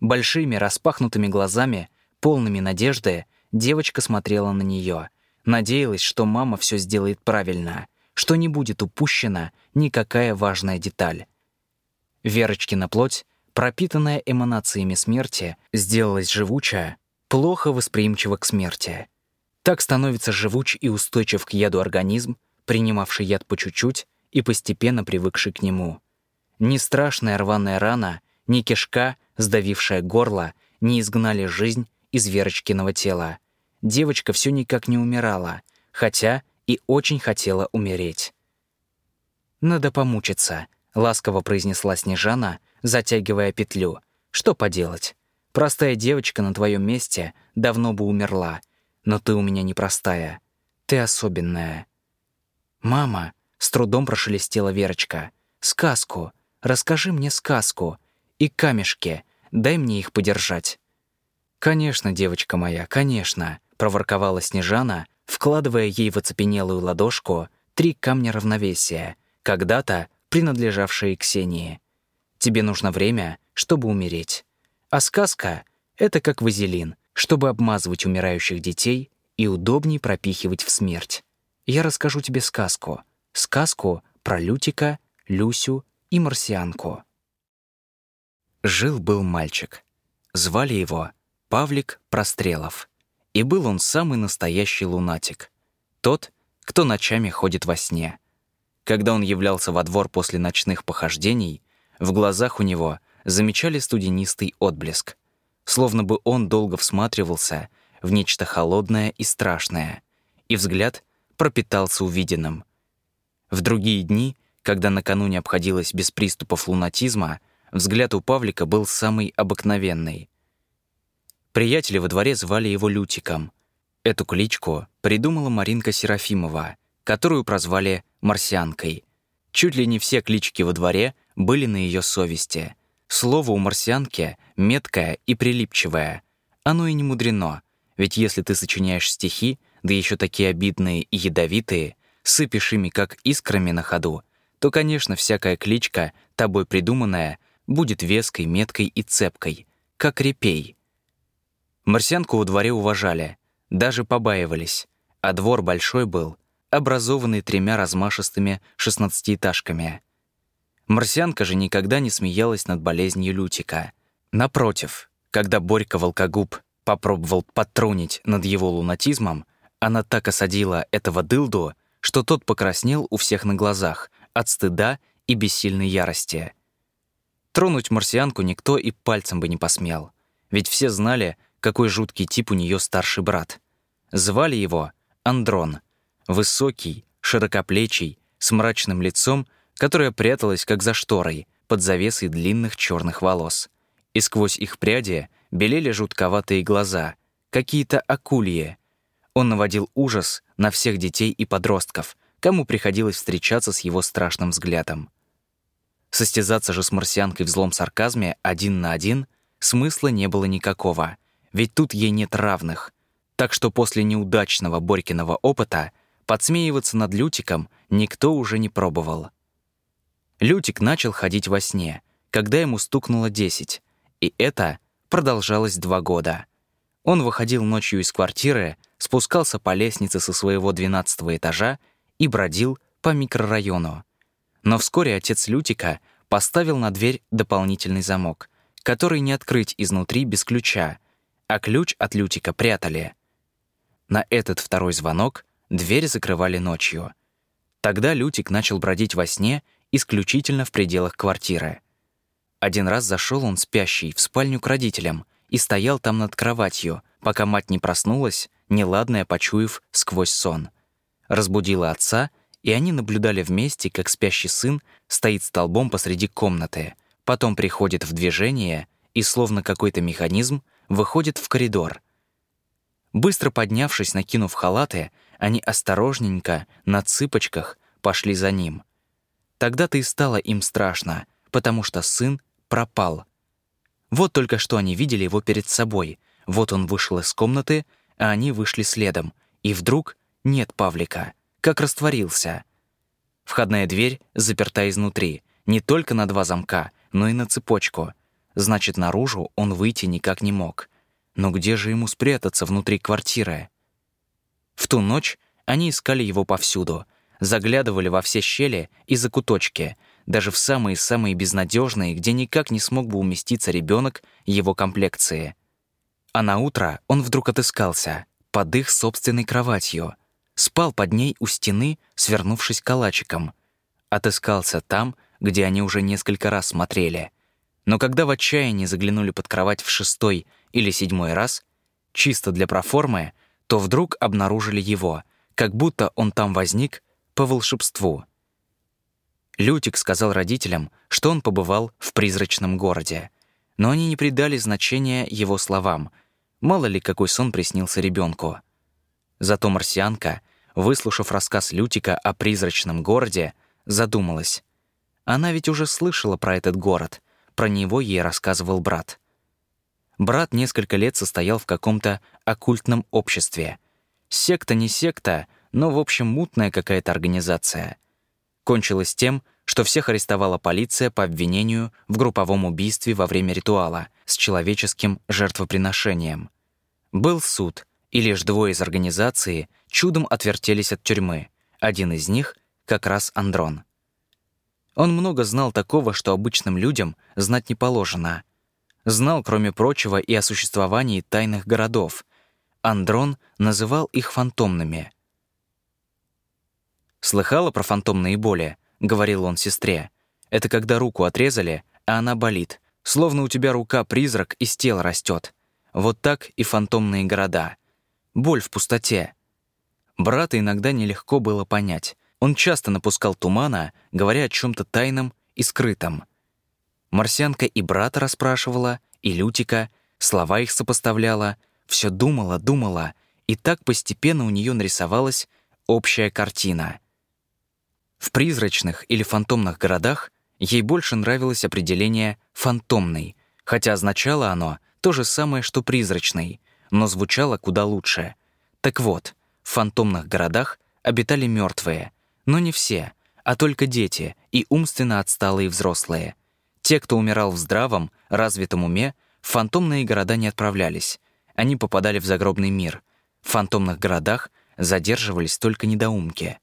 [SPEAKER 1] Большими распахнутыми глазами, полными надежды, девочка смотрела на нее, надеялась, что мама все сделает правильно, что не будет упущена никакая важная деталь. Верочкина плоть, пропитанная эманациями смерти, сделалась живучая, плохо восприимчива к смерти. Так становится живуч и устойчив к яду организм, принимавший яд по чуть-чуть и постепенно привыкший к нему. Ни страшная рваная рана, ни кишка, сдавившая горло, не изгнали жизнь из Верочкиного тела. Девочка все никак не умирала, хотя и очень хотела умереть. «Надо помучиться», — ласково произнесла Снежана, затягивая петлю. «Что поделать? Простая девочка на твоем месте давно бы умерла. Но ты у меня непростая. Ты особенная». «Мама», — с трудом прошелестела Верочка, — «сказку. Расскажи мне сказку. И камешки. Дай мне их подержать». «Конечно, девочка моя, конечно», — проворковала Снежана, вкладывая ей в оцепенелую ладошку три камня равновесия, когда-то принадлежавшие Ксении. Тебе нужно время, чтобы умереть. А сказка — это как вазелин, чтобы обмазывать умирающих детей и удобнее пропихивать в смерть. Я расскажу тебе сказку. Сказку про Лютика, Люсю и марсианку. Жил-был мальчик. Звали его Павлик Прострелов. И был он самый настоящий лунатик. Тот, кто ночами ходит во сне. Когда он являлся во двор после ночных похождений, в глазах у него замечали студенистый отблеск, словно бы он долго всматривался в нечто холодное и страшное, и взгляд пропитался увиденным. В другие дни, когда накануне обходилось без приступов лунатизма, взгляд у Павлика был самый обыкновенный. Приятели во дворе звали его Лютиком. Эту кличку придумала Маринка Серафимова, которую прозвали «Марсианкой». Чуть ли не все клички во дворе были на ее совести. Слово у марсианки меткое и прилипчивое. Оно и не мудрено, ведь если ты сочиняешь стихи, да еще такие обидные и ядовитые, сыпешь ими как искрами на ходу, то, конечно, всякая кличка, тобой придуманная, будет веской, меткой и цепкой, как репей. Марсианку во дворе уважали, даже побаивались, а двор большой был, образованный тремя размашистыми шестнадцатиэтажками. Марсианка же никогда не смеялась над болезнью Лютика. Напротив, когда Борька Волкогуб попробовал подтрунить над его лунатизмом, она так осадила этого дылду, что тот покраснел у всех на глазах от стыда и бессильной ярости. Тронуть марсианку никто и пальцем бы не посмел, ведь все знали, какой жуткий тип у нее старший брат. Звали его Андрон. Высокий, широкоплечий, с мрачным лицом которая пряталась как за шторой, под завесой длинных черных волос. И сквозь их пряди белели жутковатые глаза, какие-то акульи. Он наводил ужас на всех детей и подростков, кому приходилось встречаться с его страшным взглядом. Состязаться же с марсианкой в злом сарказме один на один смысла не было никакого, ведь тут ей нет равных. Так что после неудачного Борькиного опыта подсмеиваться над Лютиком никто уже не пробовал. Лютик начал ходить во сне, когда ему стукнуло 10, и это продолжалось два года. Он выходил ночью из квартиры, спускался по лестнице со своего 12 этажа и бродил по микрорайону. Но вскоре отец Лютика поставил на дверь дополнительный замок, который не открыть изнутри без ключа, а ключ от Лютика прятали. На этот второй звонок дверь закрывали ночью. Тогда Лютик начал бродить во сне исключительно в пределах квартиры. Один раз зашел он спящий в спальню к родителям и стоял там над кроватью, пока мать не проснулась, неладная почуяв сквозь сон. Разбудила отца, и они наблюдали вместе, как спящий сын стоит столбом посреди комнаты, потом приходит в движение и, словно какой-то механизм, выходит в коридор. Быстро поднявшись, накинув халаты, они осторожненько, на цыпочках, пошли за ним. Тогда-то и стало им страшно, потому что сын пропал. Вот только что они видели его перед собой. Вот он вышел из комнаты, а они вышли следом. И вдруг нет Павлика, как растворился. Входная дверь заперта изнутри, не только на два замка, но и на цепочку. Значит, наружу он выйти никак не мог. Но где же ему спрятаться внутри квартиры? В ту ночь они искали его повсюду — заглядывали во все щели и закуточки, даже в самые-самые безнадежные, где никак не смог бы уместиться ребенок его комплекции. А на утро он вдруг отыскался под их собственной кроватью, спал под ней у стены, свернувшись калачиком. Отыскался там, где они уже несколько раз смотрели. Но когда в отчаянии заглянули под кровать в шестой или седьмой раз, чисто для проформы, то вдруг обнаружили его, как будто он там возник по волшебству. Лютик сказал родителям, что он побывал в призрачном городе, но они не придали значения его словам. Мало ли, какой сон приснился ребенку. Зато марсианка, выслушав рассказ Лютика о призрачном городе, задумалась. Она ведь уже слышала про этот город, про него ей рассказывал брат. Брат несколько лет состоял в каком-то оккультном обществе. Секта не секта, но, в общем, мутная какая-то организация. Кончилось тем, что всех арестовала полиция по обвинению в групповом убийстве во время ритуала с человеческим жертвоприношением. Был суд, и лишь двое из организации чудом отвертелись от тюрьмы. Один из них — как раз Андрон. Он много знал такого, что обычным людям знать не положено. Знал, кроме прочего, и о существовании тайных городов. Андрон называл их фантомными. «Слыхала про фантомные боли?» — говорил он сестре. «Это когда руку отрезали, а она болит. Словно у тебя рука-призрак из тела растет. Вот так и фантомные города. Боль в пустоте». Брата иногда нелегко было понять. Он часто напускал тумана, говоря о чем то тайном и скрытом. Марсианка и брата расспрашивала, и Лютика, слова их сопоставляла, все думала, думала, и так постепенно у нее нарисовалась общая картина. В призрачных или фантомных городах ей больше нравилось определение «фантомный», хотя означало оно то же самое, что «призрачный», но звучало куда лучше. Так вот, в фантомных городах обитали мертвые, но не все, а только дети и умственно отсталые взрослые. Те, кто умирал в здравом, развитом уме, в фантомные города не отправлялись. Они попадали в загробный мир. В фантомных городах задерживались только недоумки.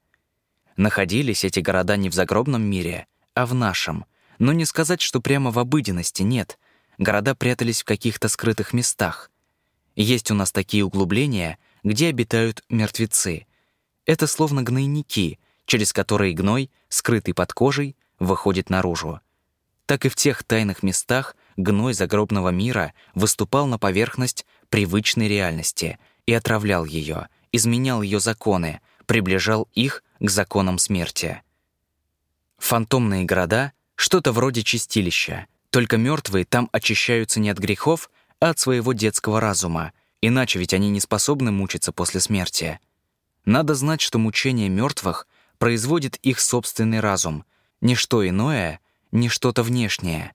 [SPEAKER 1] Находились эти города не в загробном мире, а в нашем. Но не сказать, что прямо в обыденности нет. Города прятались в каких-то скрытых местах. Есть у нас такие углубления, где обитают мертвецы. Это словно гнойники, через которые гной, скрытый под кожей, выходит наружу. Так и в тех тайных местах гной загробного мира выступал на поверхность привычной реальности и отравлял ее, изменял ее законы, приближал их к законам смерти. Фантомные города — что-то вроде чистилища, только мертвые там очищаются не от грехов, а от своего детского разума, иначе ведь они не способны мучиться после смерти. Надо знать, что мучение мертвых производит их собственный разум, не что иное, не что-то внешнее.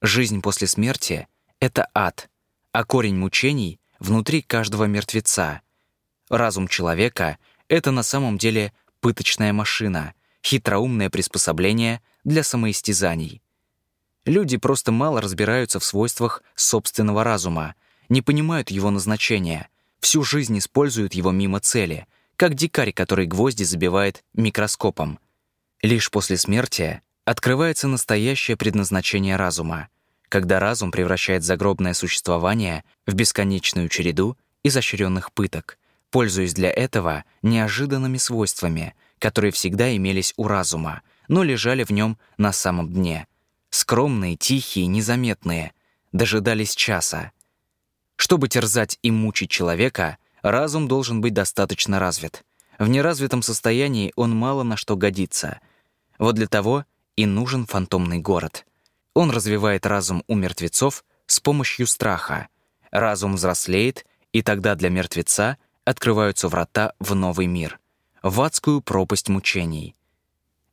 [SPEAKER 1] Жизнь после смерти — это ад, а корень мучений — внутри каждого мертвеца. Разум человека — это на самом деле пыточная машина, хитроумное приспособление для самоистязаний. Люди просто мало разбираются в свойствах собственного разума, не понимают его назначения, всю жизнь используют его мимо цели, как дикарь, который гвозди забивает микроскопом. Лишь после смерти открывается настоящее предназначение разума, когда разум превращает загробное существование в бесконечную череду изощренных пыток, пользуясь для этого неожиданными свойствами, которые всегда имелись у разума, но лежали в нем на самом дне. Скромные, тихие, незаметные, дожидались часа. Чтобы терзать и мучить человека, разум должен быть достаточно развит. В неразвитом состоянии он мало на что годится. Вот для того и нужен фантомный город. Он развивает разум у мертвецов с помощью страха. Разум взрослеет, и тогда для мертвеца открываются врата в новый мир, в адскую пропасть мучений.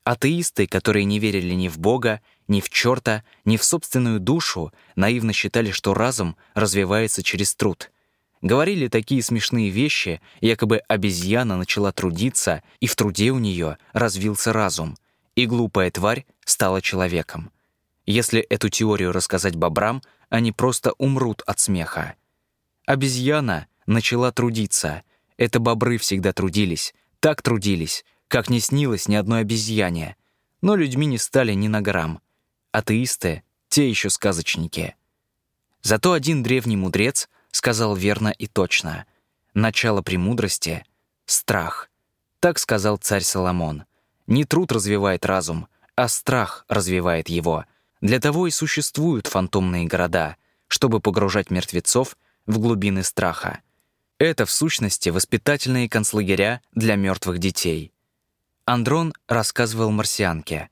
[SPEAKER 1] Атеисты, которые не верили ни в Бога, ни в черта, ни в собственную душу, наивно считали, что разум развивается через труд. Говорили такие смешные вещи, якобы обезьяна начала трудиться, и в труде у нее развился разум, и глупая тварь стала человеком. Если эту теорию рассказать бобрам, они просто умрут от смеха. Обезьяна начала трудиться. Это бобры всегда трудились, так трудились, как не снилось ни одной обезьяне. Но людьми не стали ни на грамм. Атеисты — те еще сказочники. Зато один древний мудрец сказал верно и точно. Начало премудрости — страх. Так сказал царь Соломон. Не труд развивает разум, а страх развивает его. Для того и существуют фантомные города, чтобы погружать мертвецов в глубины страха. Это, в сущности, воспитательные концлагеря для мертвых детей. Андрон рассказывал марсианке.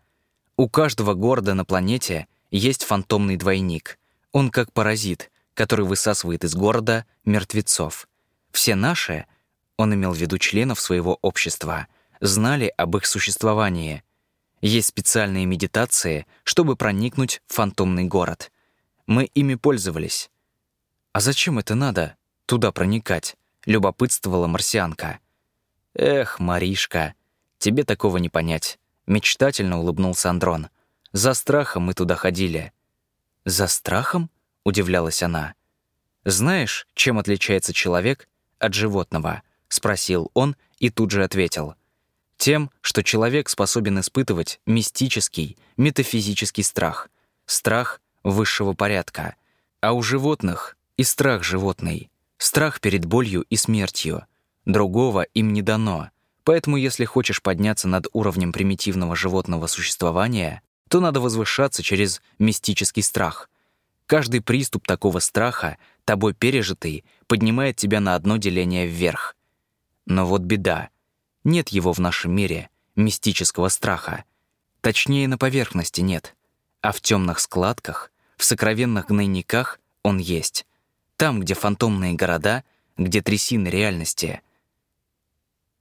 [SPEAKER 1] У каждого города на планете есть фантомный двойник. Он как паразит, который высасывает из города мертвецов. Все наши, он имел в виду членов своего общества, знали об их существовании. Есть специальные медитации, чтобы проникнуть в фантомный город. Мы ими пользовались. «А зачем это надо, туда проникать?» — любопытствовала марсианка. «Эх, Маришка, тебе такого не понять», — мечтательно улыбнулся Андрон. «За страхом мы туда ходили». «За страхом?» — удивлялась она. «Знаешь, чем отличается человек от животного?» — спросил он и тут же ответил. «Тем, что человек способен испытывать мистический, метафизический страх. Страх высшего порядка. А у животных и страх животный. Страх перед болью и смертью. Другого им не дано. Поэтому если хочешь подняться над уровнем примитивного животного существования, то надо возвышаться через мистический страх. Каждый приступ такого страха, тобой пережитый, поднимает тебя на одно деление вверх. Но вот беда. Нет его в нашем мире, мистического страха. Точнее, на поверхности нет. А в темных складках, в сокровенных гнойниках он есть. Там, где фантомные города, где трясины реальности.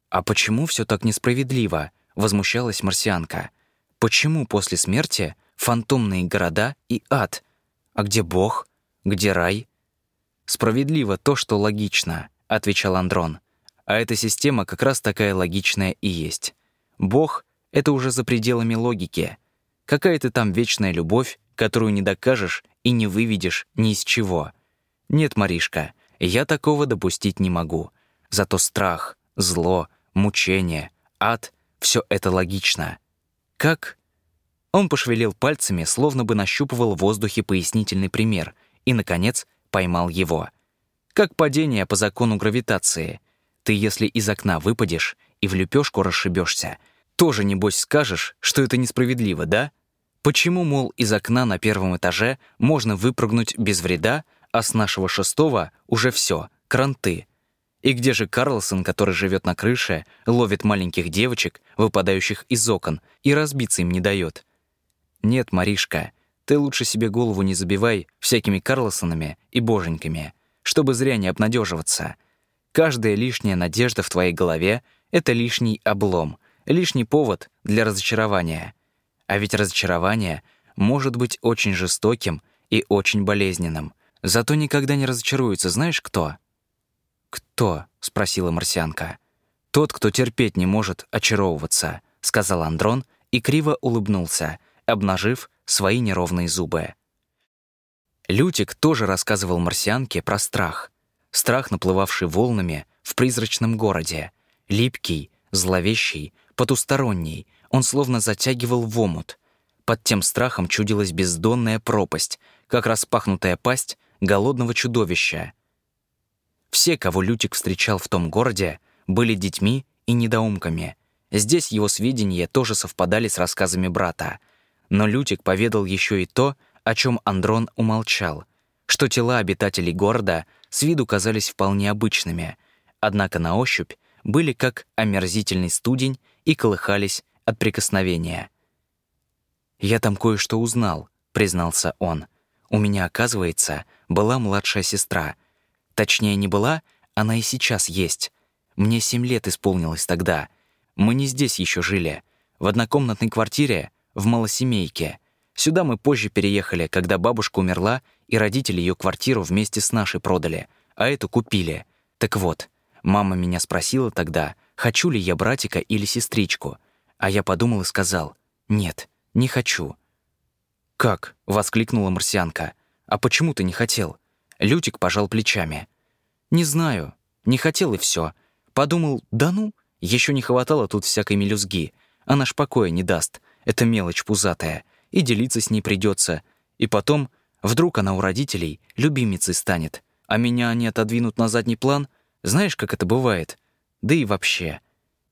[SPEAKER 1] «А почему все так несправедливо?» — возмущалась марсианка. «Почему после смерти фантомные города и ад? А где Бог? Где рай?» «Справедливо то, что логично», — отвечал Андрон. «А эта система как раз такая логичная и есть. Бог — это уже за пределами логики. Какая-то там вечная любовь, которую не докажешь и не выведешь ни из чего. Нет, Маришка, я такого допустить не могу. Зато страх, зло, мучение, ад — все это логично. Как? Он пошевелил пальцами, словно бы нащупывал в воздухе пояснительный пример, и, наконец, поймал его. Как падение по закону гравитации. Ты, если из окна выпадешь и в лепешку расшибешься, тоже, небось, скажешь, что это несправедливо, да? Почему, мол, из окна на первом этаже можно выпрыгнуть без вреда, а с нашего шестого уже все, кранты? И где же Карлсон, который живет на крыше, ловит маленьких девочек, выпадающих из окон, и разбиться им не дает? Нет, Маришка, ты лучше себе голову не забивай всякими Карлсонами и боженьками, чтобы зря не обнадеживаться. Каждая лишняя надежда в твоей голове — это лишний облом, лишний повод для разочарования — а ведь разочарование может быть очень жестоким и очень болезненным. Зато никогда не разочаруется знаешь кто? «Кто?» — спросила марсианка. «Тот, кто терпеть не может очаровываться», — сказал Андрон и криво улыбнулся, обнажив свои неровные зубы. Лютик тоже рассказывал марсианке про страх. Страх, наплывавший волнами в призрачном городе. Липкий, зловещий, потусторонний — он словно затягивал в омут. Под тем страхом чудилась бездонная пропасть, как распахнутая пасть голодного чудовища. Все, кого Лютик встречал в том городе, были детьми и недоумками. Здесь его сведения тоже совпадали с рассказами брата. Но Лютик поведал еще и то, о чем Андрон умолчал, что тела обитателей города с виду казались вполне обычными, однако на ощупь были как омерзительный студень и колыхались от прикосновения. «Я там кое-что узнал», — признался он. «У меня, оказывается, была младшая сестра. Точнее, не была, она и сейчас есть. Мне семь лет исполнилось тогда. Мы не здесь еще жили. В однокомнатной квартире, в малосемейке. Сюда мы позже переехали, когда бабушка умерла, и родители ее квартиру вместе с нашей продали, а эту купили. Так вот, мама меня спросила тогда, хочу ли я братика или сестричку — а я подумал и сказал, «Нет, не хочу». «Как?» — воскликнула марсианка. «А почему ты не хотел?» Лютик пожал плечами. «Не знаю. Не хотел и все. Подумал, да ну, еще не хватало тут всякой мелюзги. Она ж покоя не даст. Это мелочь пузатая. И делиться с ней придется. И потом, вдруг она у родителей любимицей станет. А меня они отодвинут на задний план. Знаешь, как это бывает? Да и вообще.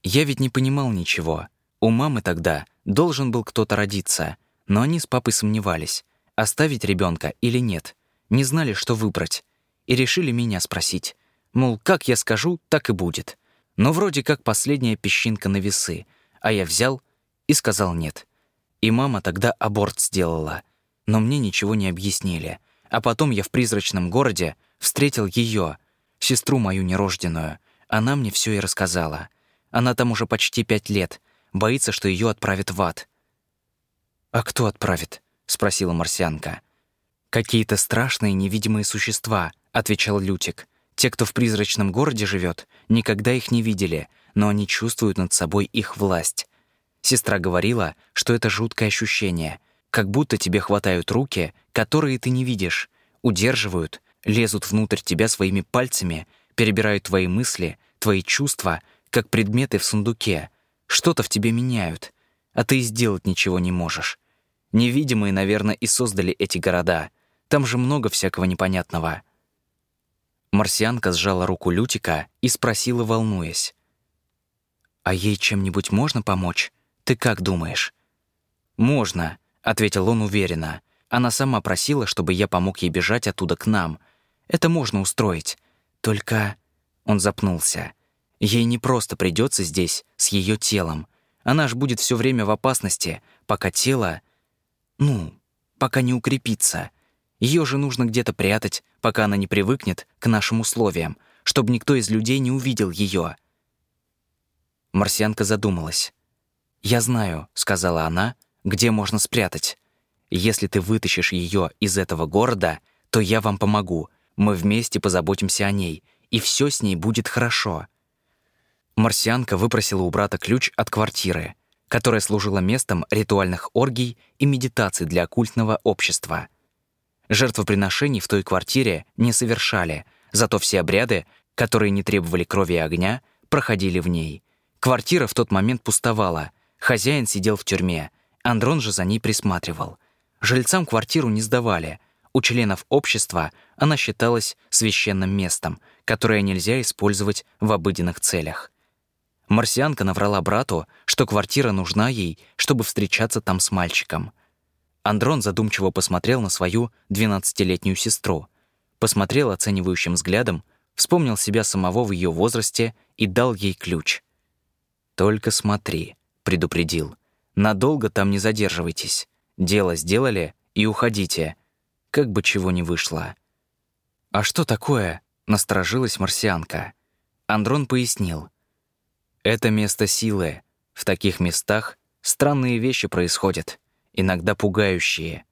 [SPEAKER 1] Я ведь не понимал ничего. У мамы тогда должен был кто-то родиться, но они с папой сомневались, оставить ребенка или нет, не знали, что выбрать, и решили меня спросить. Мол, как я скажу, так и будет. Но вроде как последняя песчинка на весы, а я взял и сказал нет. И мама тогда аборт сделала, но мне ничего не объяснили. А потом я в призрачном городе встретил ее, сестру мою нерожденную. Она мне все и рассказала. Она там уже почти пять лет — боится, что ее отправят в ад. «А кто отправит?» — спросила марсианка. «Какие-то страшные невидимые существа», — отвечал Лютик. «Те, кто в призрачном городе живет, никогда их не видели, но они чувствуют над собой их власть. Сестра говорила, что это жуткое ощущение, как будто тебе хватают руки, которые ты не видишь, удерживают, лезут внутрь тебя своими пальцами, перебирают твои мысли, твои чувства, как предметы в сундуке, что-то в тебе меняют, а ты и сделать ничего не можешь. Невидимые, наверное, и создали эти города. Там же много всякого непонятного. Марсианка сжала руку Лютика и спросила, волнуясь. «А ей чем-нибудь можно помочь? Ты как думаешь?» «Можно», — ответил он уверенно. «Она сама просила, чтобы я помог ей бежать оттуда к нам. Это можно устроить. Только...» Он запнулся. «Ей не просто придется здесь, с ее телом. Она ж будет все время в опасности, пока тело... Ну, пока не укрепится. Ее же нужно где-то прятать, пока она не привыкнет к нашим условиям, чтобы никто из людей не увидел ее. Марсианка задумалась. «Я знаю», — сказала она, — «где можно спрятать. Если ты вытащишь ее из этого города, то я вам помогу. Мы вместе позаботимся о ней, и все с ней будет хорошо». Марсианка выпросила у брата ключ от квартиры, которая служила местом ритуальных оргий и медитаций для оккультного общества. Жертвоприношений в той квартире не совершали, зато все обряды, которые не требовали крови и огня, проходили в ней — Квартира в тот момент пустовала. Хозяин сидел в тюрьме. Андрон же за ней присматривал. Жильцам квартиру не сдавали. У членов общества она считалась священным местом, которое нельзя использовать в обыденных целях. Марсианка наврала брату, что квартира нужна ей, чтобы встречаться там с мальчиком. Андрон задумчиво посмотрел на свою 12-летнюю сестру. Посмотрел оценивающим взглядом, вспомнил себя самого в ее возрасте и дал ей ключ — «Только смотри», — предупредил. «Надолго там не задерживайтесь. Дело сделали и уходите. Как бы чего ни вышло». «А что такое?» — насторожилась марсианка. Андрон пояснил. «Это место силы. В таких местах странные вещи происходят, иногда пугающие».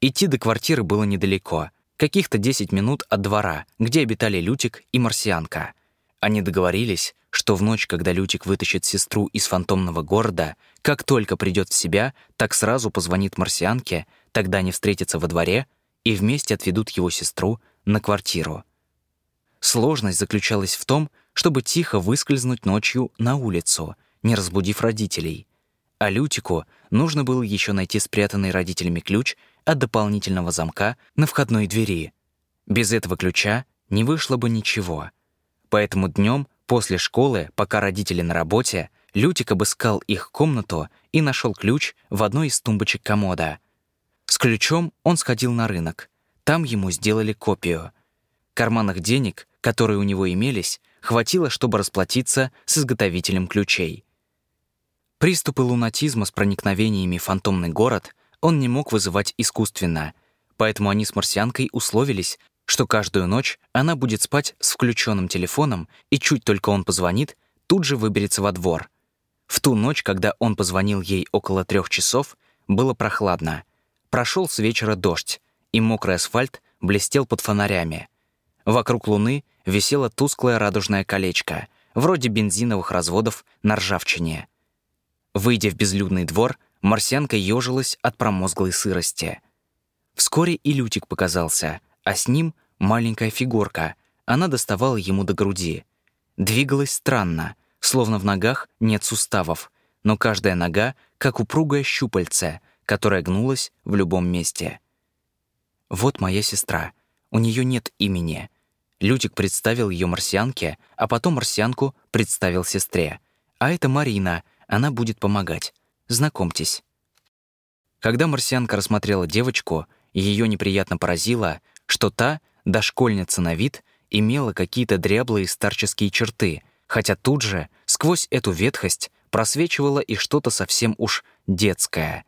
[SPEAKER 1] Идти до квартиры было недалеко, каких-то 10 минут от двора, где обитали Лютик и марсианка. Они договорились, что в ночь, когда Лютик вытащит сестру из фантомного города, как только придет в себя, так сразу позвонит марсианке, тогда они встретятся во дворе и вместе отведут его сестру на квартиру. Сложность заключалась в том, чтобы тихо выскользнуть ночью на улицу, не разбудив родителей. А Лютику нужно было еще найти спрятанный родителями ключ от дополнительного замка на входной двери. Без этого ключа не вышло бы ничего. Поэтому днем После школы, пока родители на работе, Лютик обыскал их комнату и нашел ключ в одной из тумбочек комода. С ключом он сходил на рынок. Там ему сделали копию. Карманных денег, которые у него имелись, хватило, чтобы расплатиться с изготовителем ключей. Приступы лунатизма с проникновениями в фантомный город он не мог вызывать искусственно, поэтому они с марсианкой условились, что каждую ночь она будет спать с включенным телефоном и чуть только он позвонит, тут же выберется во двор. В ту ночь, когда он позвонил ей около трех часов, было прохладно. Прошел с вечера дождь, и мокрый асфальт блестел под фонарями. Вокруг луны висело тусклое радужное колечко, вроде бензиновых разводов на ржавчине. Выйдя в безлюдный двор, марсианка ежилась от промозглой сырости. Вскоре и Лютик показался — а с ним маленькая фигурка. Она доставала ему до груди. Двигалась странно, словно в ногах нет суставов, но каждая нога как упругое щупальце, которое гнулось в любом месте. «Вот моя сестра. У нее нет имени». Лютик представил ее марсианке, а потом марсианку представил сестре. «А это Марина, она будет помогать. Знакомьтесь». Когда марсианка рассмотрела девочку, ее неприятно поразило, что та, дошкольница на вид, имела какие-то дряблые старческие черты, хотя тут же, сквозь эту ветхость, просвечивало и что-то совсем уж детское.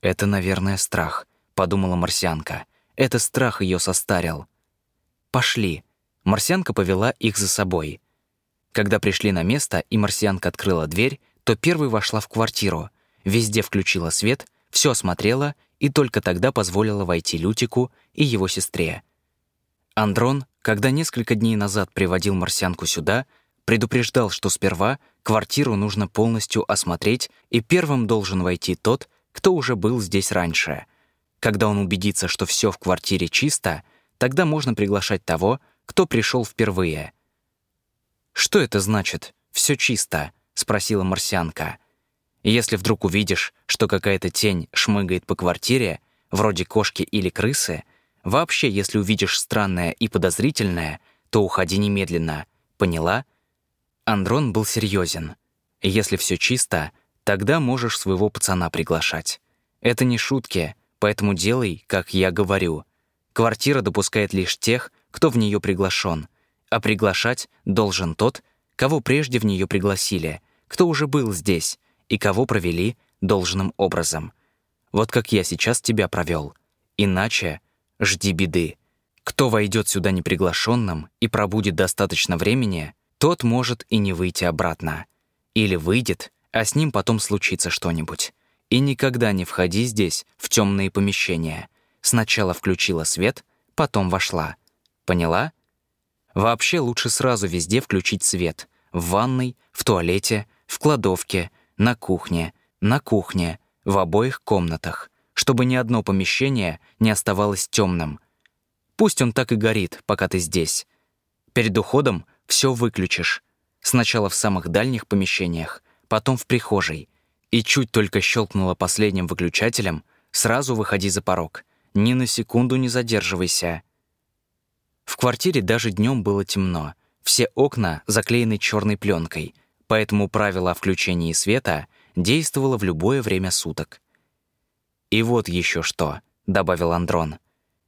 [SPEAKER 1] «Это, наверное, страх», — подумала марсианка. «Это страх ее состарил». «Пошли». Марсианка повела их за собой. Когда пришли на место и марсианка открыла дверь, то первой вошла в квартиру, везде включила свет, все осмотрела и только тогда позволила войти Лютику и его сестре. Андрон, когда несколько дней назад приводил марсианку сюда, предупреждал, что сперва квартиру нужно полностью осмотреть, и первым должен войти тот, кто уже был здесь раньше. Когда он убедится, что все в квартире чисто, тогда можно приглашать того, кто пришел впервые. «Что это значит? Все чисто?» — спросила марсианка. «Если вдруг увидишь, что какая-то тень шмыгает по квартире, вроде кошки или крысы — Вообще, если увидишь странное и подозрительное, то уходи немедленно. Поняла? Андрон был серьезен. Если все чисто, тогда можешь своего пацана приглашать. Это не шутки, поэтому делай, как я говорю. Квартира допускает лишь тех, кто в нее приглашен, а приглашать должен тот, кого прежде в нее пригласили, кто уже был здесь и кого провели должным образом. Вот как я сейчас тебя провел. Иначе жди беды. Кто войдет сюда неприглашенным и пробудет достаточно времени, тот может и не выйти обратно. Или выйдет, а с ним потом случится что-нибудь. И никогда не входи здесь, в темные помещения. Сначала включила свет, потом вошла. Поняла? Вообще лучше сразу везде включить свет. В ванной, в туалете, в кладовке, на кухне, на кухне, в обоих комнатах чтобы ни одно помещение не оставалось темным. Пусть он так и горит, пока ты здесь. Перед уходом все выключишь. Сначала в самых дальних помещениях, потом в прихожей. И чуть только щелкнула последним выключателем, сразу выходи за порог. Ни на секунду не задерживайся. В квартире даже днем было темно. Все окна заклеены черной пленкой, поэтому правило о включении света действовало в любое время суток. «И вот еще что», — добавил Андрон.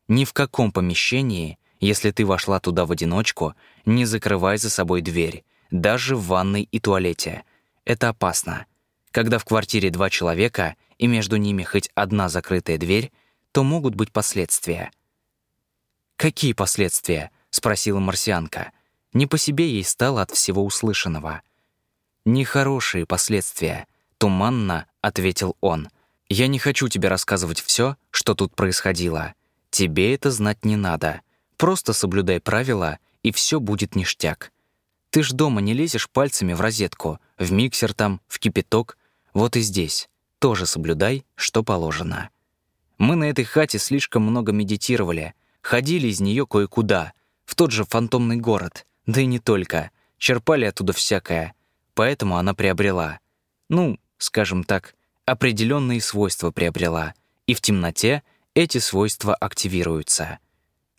[SPEAKER 1] «Ни в каком помещении, если ты вошла туда в одиночку, не закрывай за собой дверь, даже в ванной и туалете. Это опасно. Когда в квартире два человека, и между ними хоть одна закрытая дверь, то могут быть последствия». «Какие последствия?» — спросила марсианка. Не по себе ей стало от всего услышанного. «Нехорошие последствия», — туманно ответил он — я не хочу тебе рассказывать все, что тут происходило. Тебе это знать не надо. Просто соблюдай правила, и все будет ништяк. Ты ж дома не лезешь пальцами в розетку, в миксер там, в кипяток. Вот и здесь. Тоже соблюдай, что положено. Мы на этой хате слишком много медитировали, ходили из нее кое-куда, в тот же фантомный город, да и не только, черпали оттуда всякое, поэтому она приобрела, ну, скажем так, определенные свойства приобрела, и в темноте эти свойства активируются.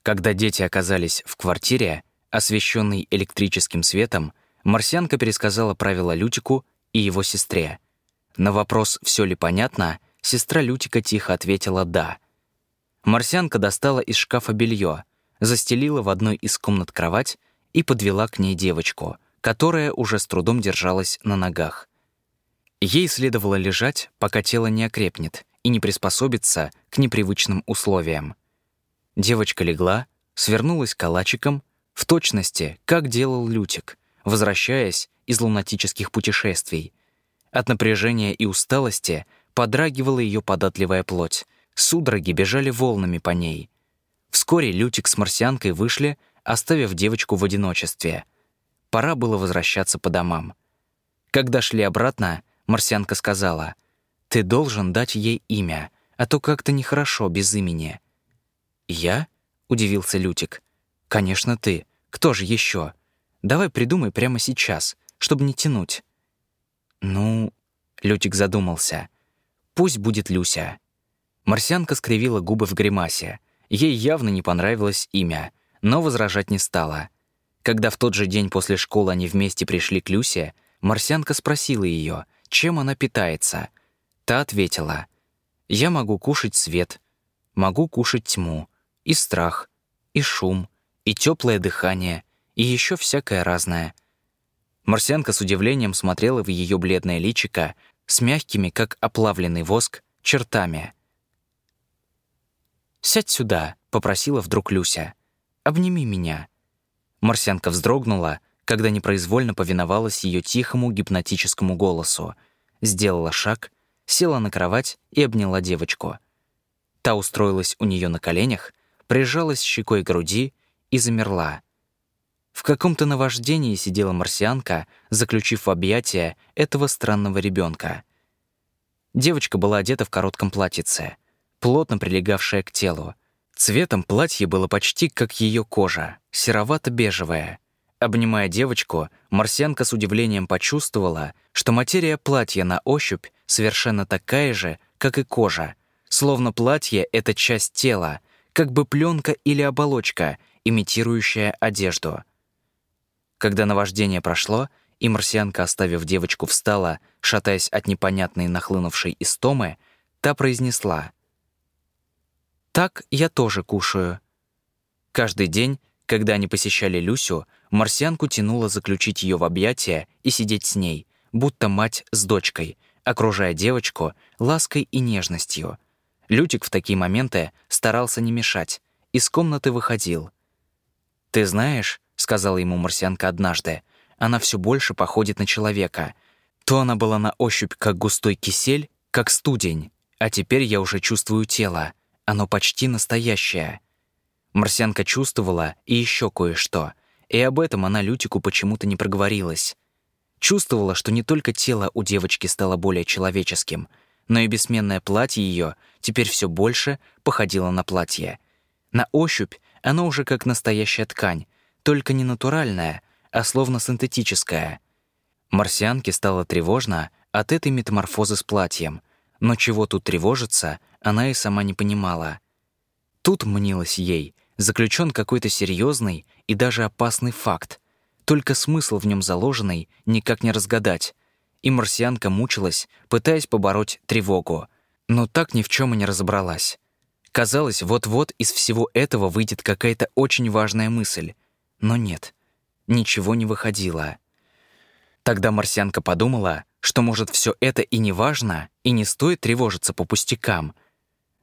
[SPEAKER 1] Когда дети оказались в квартире, освещенной электрическим светом, марсианка пересказала правила Лютику и его сестре. На вопрос, все ли понятно, сестра Лютика тихо ответила «да». Марсианка достала из шкафа белье, застелила в одной из комнат кровать и подвела к ней девочку, которая уже с трудом держалась на ногах. Ей следовало лежать, пока тело не окрепнет и не приспособится к непривычным условиям. Девочка легла, свернулась калачиком, в точности, как делал Лютик, возвращаясь из лунатических путешествий. От напряжения и усталости подрагивала ее податливая плоть, судороги бежали волнами по ней. Вскоре Лютик с марсианкой вышли, оставив девочку в одиночестве. Пора было возвращаться по домам. Когда шли обратно, Марсианка сказала, «Ты должен дать ей имя, а то как-то нехорошо без имени». «Я?» — удивился Лютик. «Конечно ты. Кто же еще? Давай придумай прямо сейчас, чтобы не тянуть». «Ну...» — Лютик задумался. «Пусть будет Люся». Марсианка скривила губы в гримасе. Ей явно не понравилось имя, но возражать не стала. Когда в тот же день после школы они вместе пришли к Люсе, Марсианка спросила ее — чем она питается. Та ответила, «Я могу кушать свет, могу кушать тьму, и страх, и шум, и теплое дыхание, и еще всякое разное». Марсианка с удивлением смотрела в ее бледное личико с мягкими, как оплавленный воск, чертами. «Сядь сюда», — попросила вдруг Люся. «Обними меня». Марсианка вздрогнула, когда непроизвольно повиновалась ее тихому гипнотическому голосу, сделала шаг, села на кровать и обняла девочку. Та устроилась у нее на коленях, прижалась щекой к груди и замерла. В каком-то наваждении сидела марсианка, заключив в объятия этого странного ребенка. Девочка была одета в коротком платьице, плотно прилегавшее к телу. Цветом платье было почти как ее кожа, серовато-бежевое. Обнимая девочку, марсианка с удивлением почувствовала, что материя платья на ощупь совершенно такая же, как и кожа, словно платье — это часть тела, как бы пленка или оболочка, имитирующая одежду. Когда наваждение прошло, и марсианка, оставив девочку, встала, шатаясь от непонятной нахлынувшей истомы, та произнесла «Так я тоже кушаю». Каждый день, когда они посещали Люсю, марсианку тянуло заключить ее в объятия и сидеть с ней, будто мать с дочкой, окружая девочку лаской и нежностью. Лютик в такие моменты старался не мешать, из комнаты выходил. «Ты знаешь», — сказала ему марсианка однажды, она все больше походит на человека. То она была на ощупь как густой кисель, как студень, а теперь я уже чувствую тело. Оно почти настоящее. Марсианка чувствовала и еще кое-что, и об этом она Лютику почему-то не проговорилась. Чувствовала, что не только тело у девочки стало более человеческим, но и бессменное платье ее теперь все больше походило на платье. На ощупь оно уже как настоящая ткань, только не натуральная, а словно синтетическая. Марсианке стало тревожно от этой метаморфозы с платьем, но чего тут тревожиться, она и сама не понимала. Тут, мнилось ей, заключен какой-то серьезный и даже опасный факт, только смысл в нем заложенный никак не разгадать, и марсианка мучилась, пытаясь побороть тревогу, но так ни в чем и не разобралась. Казалось, вот-вот из всего этого выйдет какая-то очень важная мысль, но нет — ничего не выходило. Тогда марсианка подумала, что, может, все это и не важно, и не стоит тревожиться по пустякам.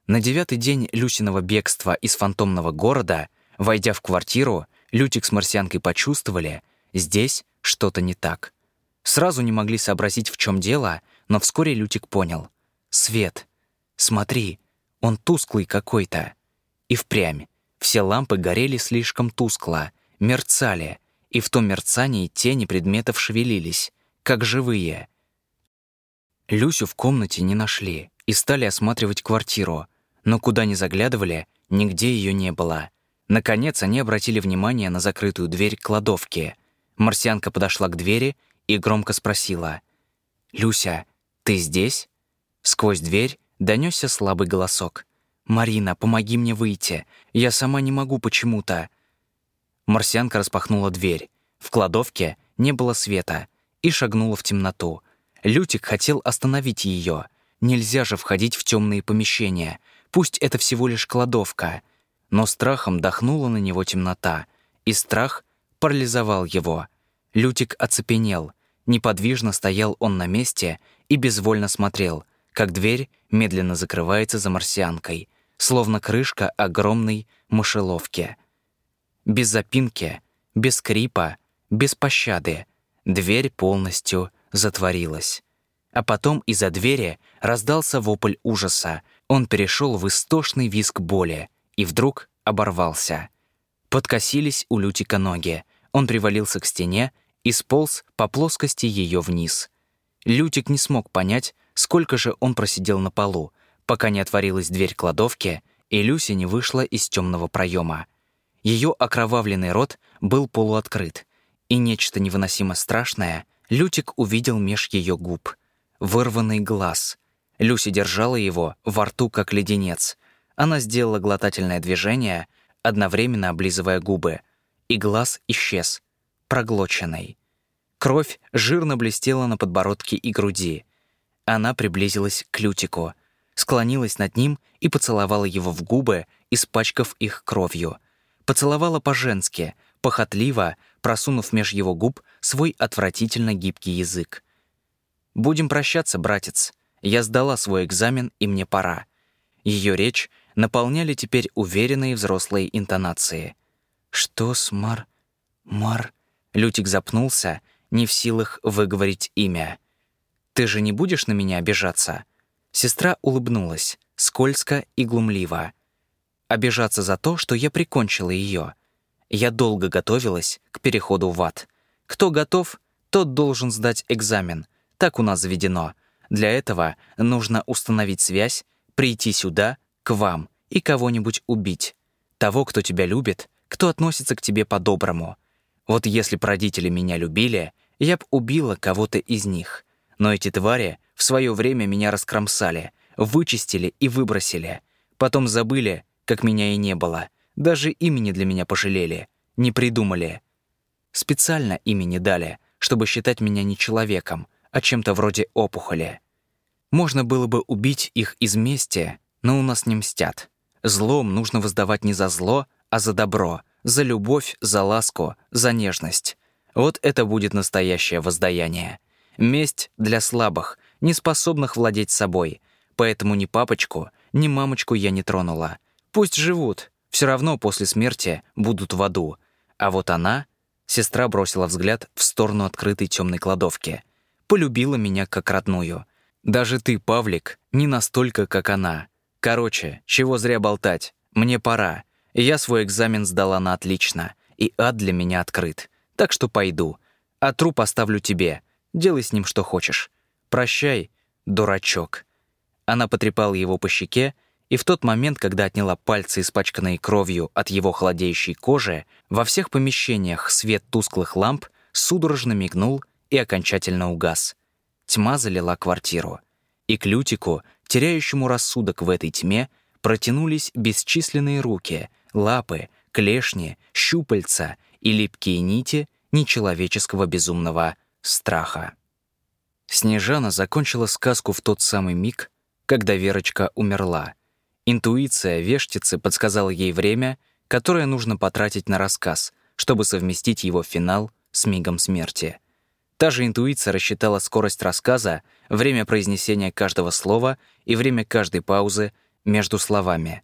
[SPEAKER 1] На девятый день Люсиного бегства из фантомного города, войдя в квартиру, Лютик с марсианкой почувствовали, здесь что-то не так. Сразу не могли сообразить, в чем дело, но вскоре Лютик понял. «Свет! Смотри, он тусклый какой-то!» И впрямь. Все лампы горели слишком тускло, мерцали — и в том мерцании тени предметов шевелились, как живые. Люсю в комнате не нашли и стали осматривать квартиру, но куда ни заглядывали, нигде ее не было. Наконец они обратили внимание на закрытую дверь кладовки. Марсианка подошла к двери и громко спросила. «Люся, ты здесь?» Сквозь дверь донесся слабый голосок. «Марина, помоги мне выйти. Я сама не могу почему-то. Марсианка распахнула дверь. В кладовке не было света и шагнула в темноту. Лютик хотел остановить ее. Нельзя же входить в темные помещения. Пусть это всего лишь кладовка. Но страхом дохнула на него темнота, и страх парализовал его. Лютик оцепенел. Неподвижно стоял он на месте и безвольно смотрел, как дверь медленно закрывается за марсианкой, словно крышка огромной мышеловки — без запинки, без скрипа, без пощады. Дверь полностью затворилась. А потом из-за двери раздался вопль ужаса. Он перешел в истошный визг боли и вдруг оборвался. Подкосились у Лютика ноги. Он привалился к стене и сполз по плоскости ее вниз. Лютик не смог понять, сколько же он просидел на полу, пока не отворилась дверь кладовки, и Люся не вышла из темного проема. Ее окровавленный рот был полуоткрыт, и нечто невыносимо страшное Лютик увидел меж ее губ. Вырванный глаз. Люси держала его во рту, как леденец. Она сделала глотательное движение, одновременно облизывая губы, и глаз исчез, проглоченный. Кровь жирно блестела на подбородке и груди. Она приблизилась к Лютику, склонилась над ним и поцеловала его в губы, испачкав их кровью — Поцеловала по-женски, похотливо, просунув меж его губ свой отвратительно гибкий язык. «Будем прощаться, братец. Я сдала свой экзамен, и мне пора». Ее речь наполняли теперь уверенные взрослые интонации. «Что с Мар... Мар...» Лютик запнулся, не в силах выговорить имя. «Ты же не будешь на меня обижаться?» Сестра улыбнулась, скользко и глумливо обижаться за то, что я прикончила ее. Я долго готовилась к переходу в ад. Кто готов, тот должен сдать экзамен. Так у нас заведено. Для этого нужно установить связь, прийти сюда, к вам, и кого-нибудь убить. Того, кто тебя любит, кто относится к тебе по-доброму. Вот если б родители меня любили, я б убила кого-то из них. Но эти твари в свое время меня раскромсали, вычистили и выбросили. Потом забыли, как меня и не было. Даже имени для меня пожалели, не придумали. Специально имени дали, чтобы считать меня не человеком, а чем-то вроде опухоли. Можно было бы убить их из мести, но у нас не мстят. Злом нужно воздавать не за зло, а за добро, за любовь, за ласку, за нежность. Вот это будет настоящее воздаяние. Месть для слабых, не способных владеть собой. Поэтому ни папочку, ни мамочку я не тронула. Пусть живут, все равно после смерти будут в аду. А вот она, сестра бросила взгляд в сторону открытой темной кладовки, полюбила меня как родную. Даже ты, Павлик, не настолько, как она. Короче, чего зря болтать. Мне пора. Я свой экзамен сдала на отлично, и ад для меня открыт. Так что пойду. А труп оставлю тебе. Делай с ним что хочешь. Прощай, дурачок. Она потрепала его по щеке, и в тот момент, когда отняла пальцы, испачканные кровью от его холодеющей кожи, во всех помещениях свет тусклых ламп судорожно мигнул и окончательно угас. Тьма залила квартиру. И к Лютику, теряющему рассудок в этой тьме, протянулись бесчисленные руки, лапы, клешни, щупальца и липкие нити нечеловеческого безумного страха. Снежана закончила сказку в тот самый миг, когда Верочка умерла. Интуиция вештицы подсказала ей время, которое нужно потратить на рассказ, чтобы совместить его финал с мигом смерти. Та же интуиция рассчитала скорость рассказа, время произнесения каждого слова и время каждой паузы между словами.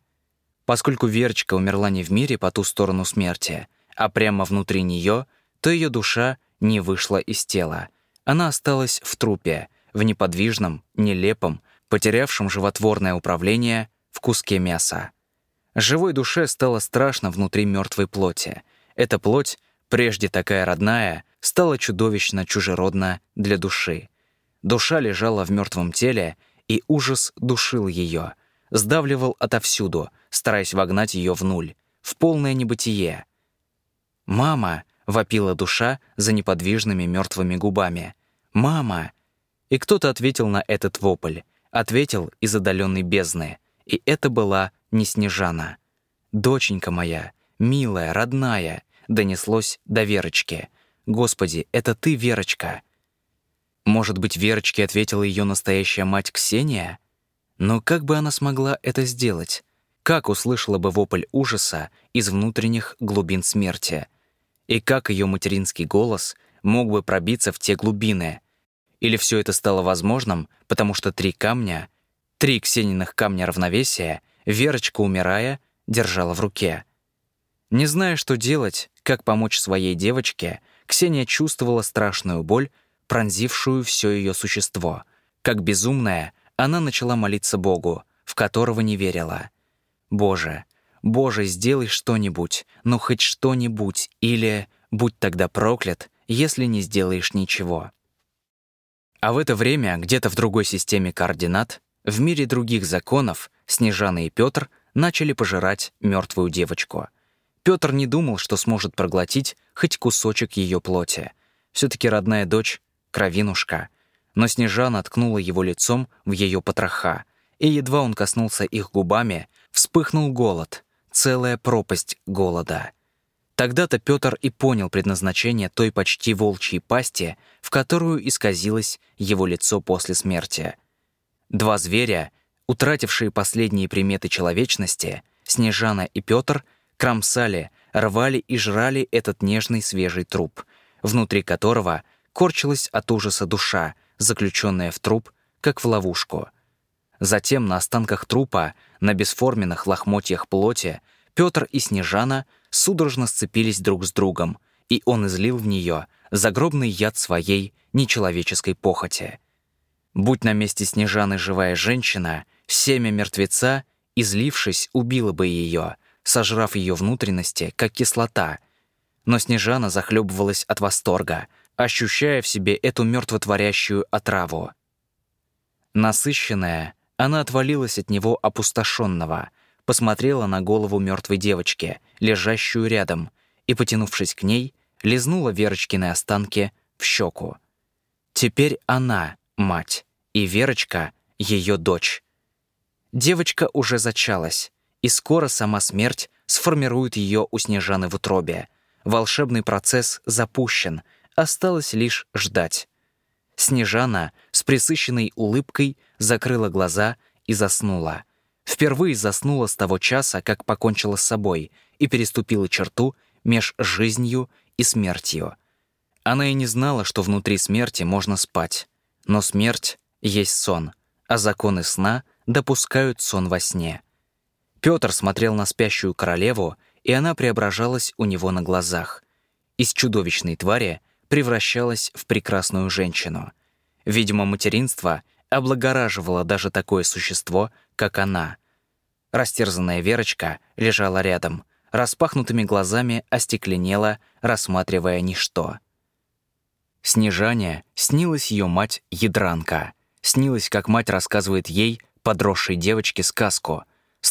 [SPEAKER 1] Поскольку Верочка умерла не в мире по ту сторону смерти, а прямо внутри нее, то ее душа не вышла из тела. Она осталась в трупе, в неподвижном, нелепом, потерявшем животворное управление в куске мяса. Живой душе стало страшно внутри мертвой плоти. Эта плоть, прежде такая родная, стала чудовищно чужеродна для души. Душа лежала в мертвом теле, и ужас душил ее, сдавливал отовсюду, стараясь вогнать ее в нуль, в полное небытие. «Мама!» — вопила душа за неподвижными мертвыми губами. «Мама!» И кто-то ответил на этот вопль, ответил из отдаленной бездны — и это была не Снежана. «Доченька моя, милая, родная», донеслось до Верочки. «Господи, это ты, Верочка!» Может быть, Верочке ответила ее настоящая мать Ксения? Но как бы она смогла это сделать? Как услышала бы вопль ужаса из внутренних глубин смерти? И как ее материнский голос мог бы пробиться в те глубины? Или все это стало возможным, потому что три камня Три Ксениных камня равновесия Верочка, умирая, держала в руке. Не зная, что делать, как помочь своей девочке, Ксения чувствовала страшную боль, пронзившую все ее существо. Как безумная, она начала молиться Богу, в которого не верила. «Боже, Боже, сделай что-нибудь, ну хоть что-нибудь, или будь тогда проклят, если не сделаешь ничего». А в это время, где-то в другой системе координат, в мире других законов Снежана и Петр начали пожирать мертвую девочку. Петр не думал, что сможет проглотить хоть кусочек ее плоти. Все-таки родная дочь — кровинушка. Но Снежана ткнула его лицом в ее потроха, и едва он коснулся их губами, вспыхнул голод, целая пропасть голода. Тогда-то Петр и понял предназначение той почти волчьей пасти, в которую исказилось его лицо после смерти — Два зверя, утратившие последние приметы человечности, Снежана и Петр, кромсали, рвали и жрали этот нежный свежий труп, внутри которого корчилась от ужаса душа, заключенная в труп, как в ловушку. Затем на останках трупа, на бесформенных лохмотьях плоти, Петр и Снежана судорожно сцепились друг с другом, и он излил в нее загробный яд своей нечеловеческой похоти. Будь на месте Снежаны живая женщина, семя мертвеца, излившись, убило бы ее, сожрав ее внутренности, как кислота, но Снежана захлебывалась от восторга, ощущая в себе эту мертвотворящую отраву. Насыщенная, она отвалилась от него опустошенного, посмотрела на голову мертвой девочки, лежащую рядом, и, потянувшись к ней, лизнула Верочкины останки в щеку. Теперь она — мать, и Верочка — ее дочь. Девочка уже зачалась, и скоро сама смерть сформирует ее у Снежаны в утробе. Волшебный процесс запущен, осталось лишь ждать. Снежана с присыщенной улыбкой закрыла глаза и заснула. Впервые заснула с того часа, как покончила с собой, и переступила черту меж жизнью и смертью. Она и не знала, что внутри смерти можно спать. Но смерть есть сон, а законы сна допускают сон во сне. Петр смотрел на спящую королеву, и она преображалась у него на глазах. Из чудовищной твари превращалась в прекрасную женщину. Видимо, материнство облагораживало даже такое существо, как она. Растерзанная Верочка лежала рядом, распахнутыми глазами остекленела, рассматривая ничто. Снежане снилась ее мать Ядранка. Снилась, как мать рассказывает ей, подросшей девочке, сказку.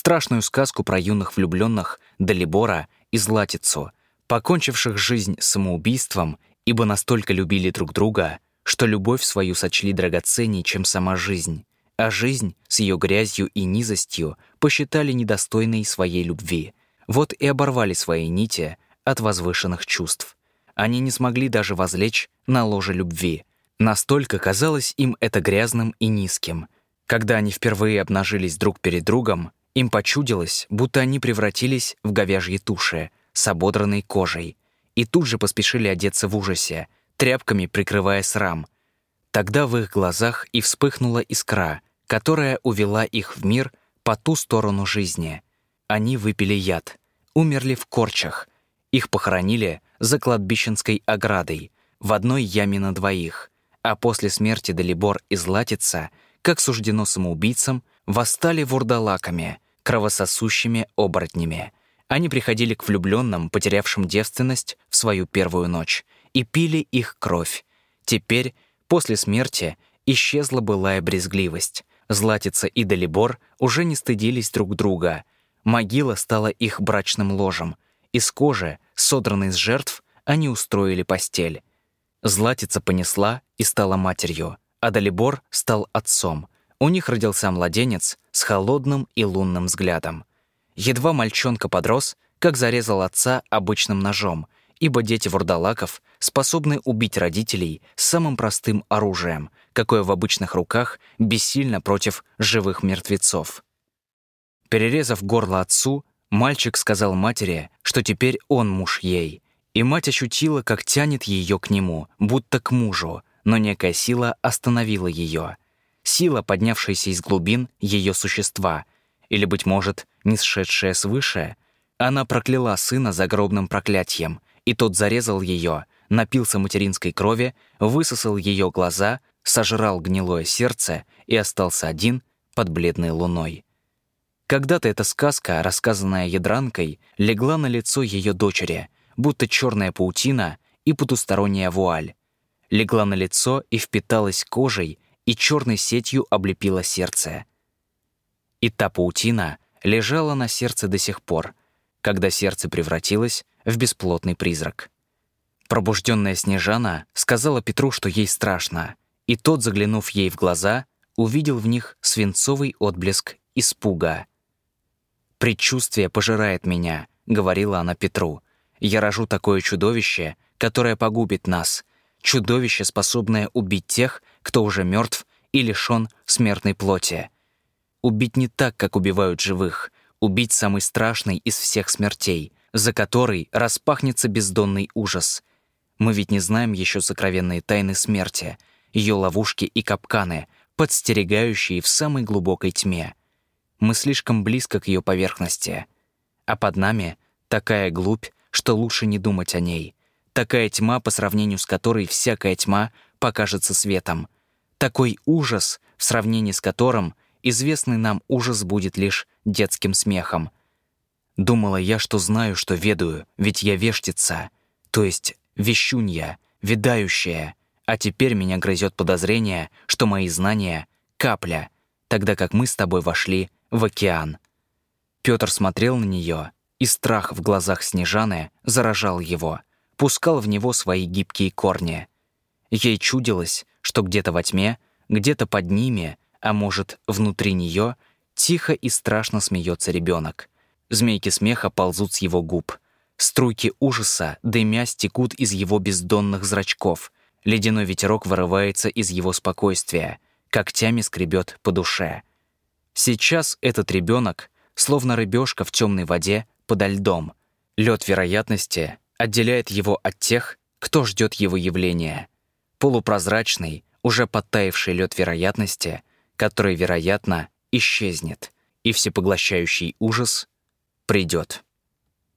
[SPEAKER 1] Страшную сказку про юных влюбленных Далибора и Златицу, покончивших жизнь самоубийством, ибо настолько любили друг друга, что любовь свою сочли драгоценней, чем сама жизнь, а жизнь с ее грязью и низостью посчитали недостойной своей любви — вот и оборвали свои нити от возвышенных чувств. Они не смогли даже возлечь на ложе любви. Настолько казалось им это грязным и низким. Когда они впервые обнажились друг перед другом, им почудилось, будто они превратились в говяжьи туши с ободранной кожей, и тут же поспешили одеться в ужасе, тряпками прикрывая срам. Тогда в их глазах и вспыхнула искра, которая увела их в мир по ту сторону жизни — они выпили яд, умерли в корчах. Их похоронили за кладбищенской оградой, в одной яме на двоих. А после смерти Далибор и Златица, как суждено самоубийцам, восстали вурдалаками, кровососущими оборотнями. Они приходили к влюбленным, потерявшим девственность в свою первую ночь, и пили их кровь. Теперь, после смерти, исчезла былая брезгливость. Златица и Далибор уже не стыдились друг друга, Могила стала их брачным ложем. Из кожи, содранной с жертв, они устроили постель. Златица понесла и стала матерью, а Далибор стал отцом. У них родился младенец с холодным и лунным взглядом. Едва мальчонка подрос, как зарезал отца обычным ножом, ибо дети вурдалаков способны убить родителей самым простым оружием, какое в обычных руках бессильно против живых мертвецов. Перерезав горло отцу, мальчик сказал матери, что теперь он муж ей. И мать ощутила, как тянет ее к нему, будто к мужу, но некая сила остановила ее. Сила, поднявшаяся из глубин ее существа, или, быть может, не сшедшая свыше. Она прокляла сына загробным проклятием, и тот зарезал ее, напился материнской крови, высосал ее глаза, сожрал гнилое сердце и остался один под бледной луной. Когда-то эта сказка, рассказанная ядранкой, легла на лицо ее дочери, будто черная паутина и потусторонняя вуаль. Легла на лицо и впиталась кожей, и черной сетью облепила сердце. И та паутина лежала на сердце до сих пор, когда сердце превратилось в бесплотный призрак. Пробужденная Снежана сказала Петру, что ей страшно, и тот, заглянув ей в глаза, увидел в них свинцовый отблеск испуга — «Предчувствие пожирает меня», — говорила она Петру. «Я рожу такое чудовище, которое погубит нас. Чудовище, способное убить тех, кто уже мертв и лишен смертной плоти. Убить не так, как убивают живых. Убить самый страшный из всех смертей, за который распахнется бездонный ужас. Мы ведь не знаем еще сокровенные тайны смерти, ее ловушки и капканы, подстерегающие в самой глубокой тьме. Мы слишком близко к ее поверхности. А под нами такая глубь, что лучше не думать о ней. Такая тьма, по сравнению с которой всякая тьма покажется светом. Такой ужас, в сравнении с которым известный нам ужас будет лишь детским смехом. Думала я, что знаю, что ведаю, ведь я вештица. то есть вещунья, видающая, а теперь меня грызет подозрение, что мои знания — капля, тогда как мы с тобой вошли в океан. Петр смотрел на нее, и страх в глазах Снежаны заражал его, пускал в него свои гибкие корни. Ей чудилось, что где-то во тьме, где-то под ними, а может, внутри нее, тихо и страшно смеется ребенок. Змейки смеха ползут с его губ. Струйки ужаса, дымясь, текут из его бездонных зрачков. Ледяной ветерок вырывается из его спокойствия, когтями скребет по душе. Сейчас этот ребенок, словно рыбешка в темной воде подо льдом. Лед вероятности отделяет его от тех, кто ждет его явления. Полупрозрачный, уже подтаявший лед вероятности, который, вероятно, исчезнет, и всепоглощающий ужас придет.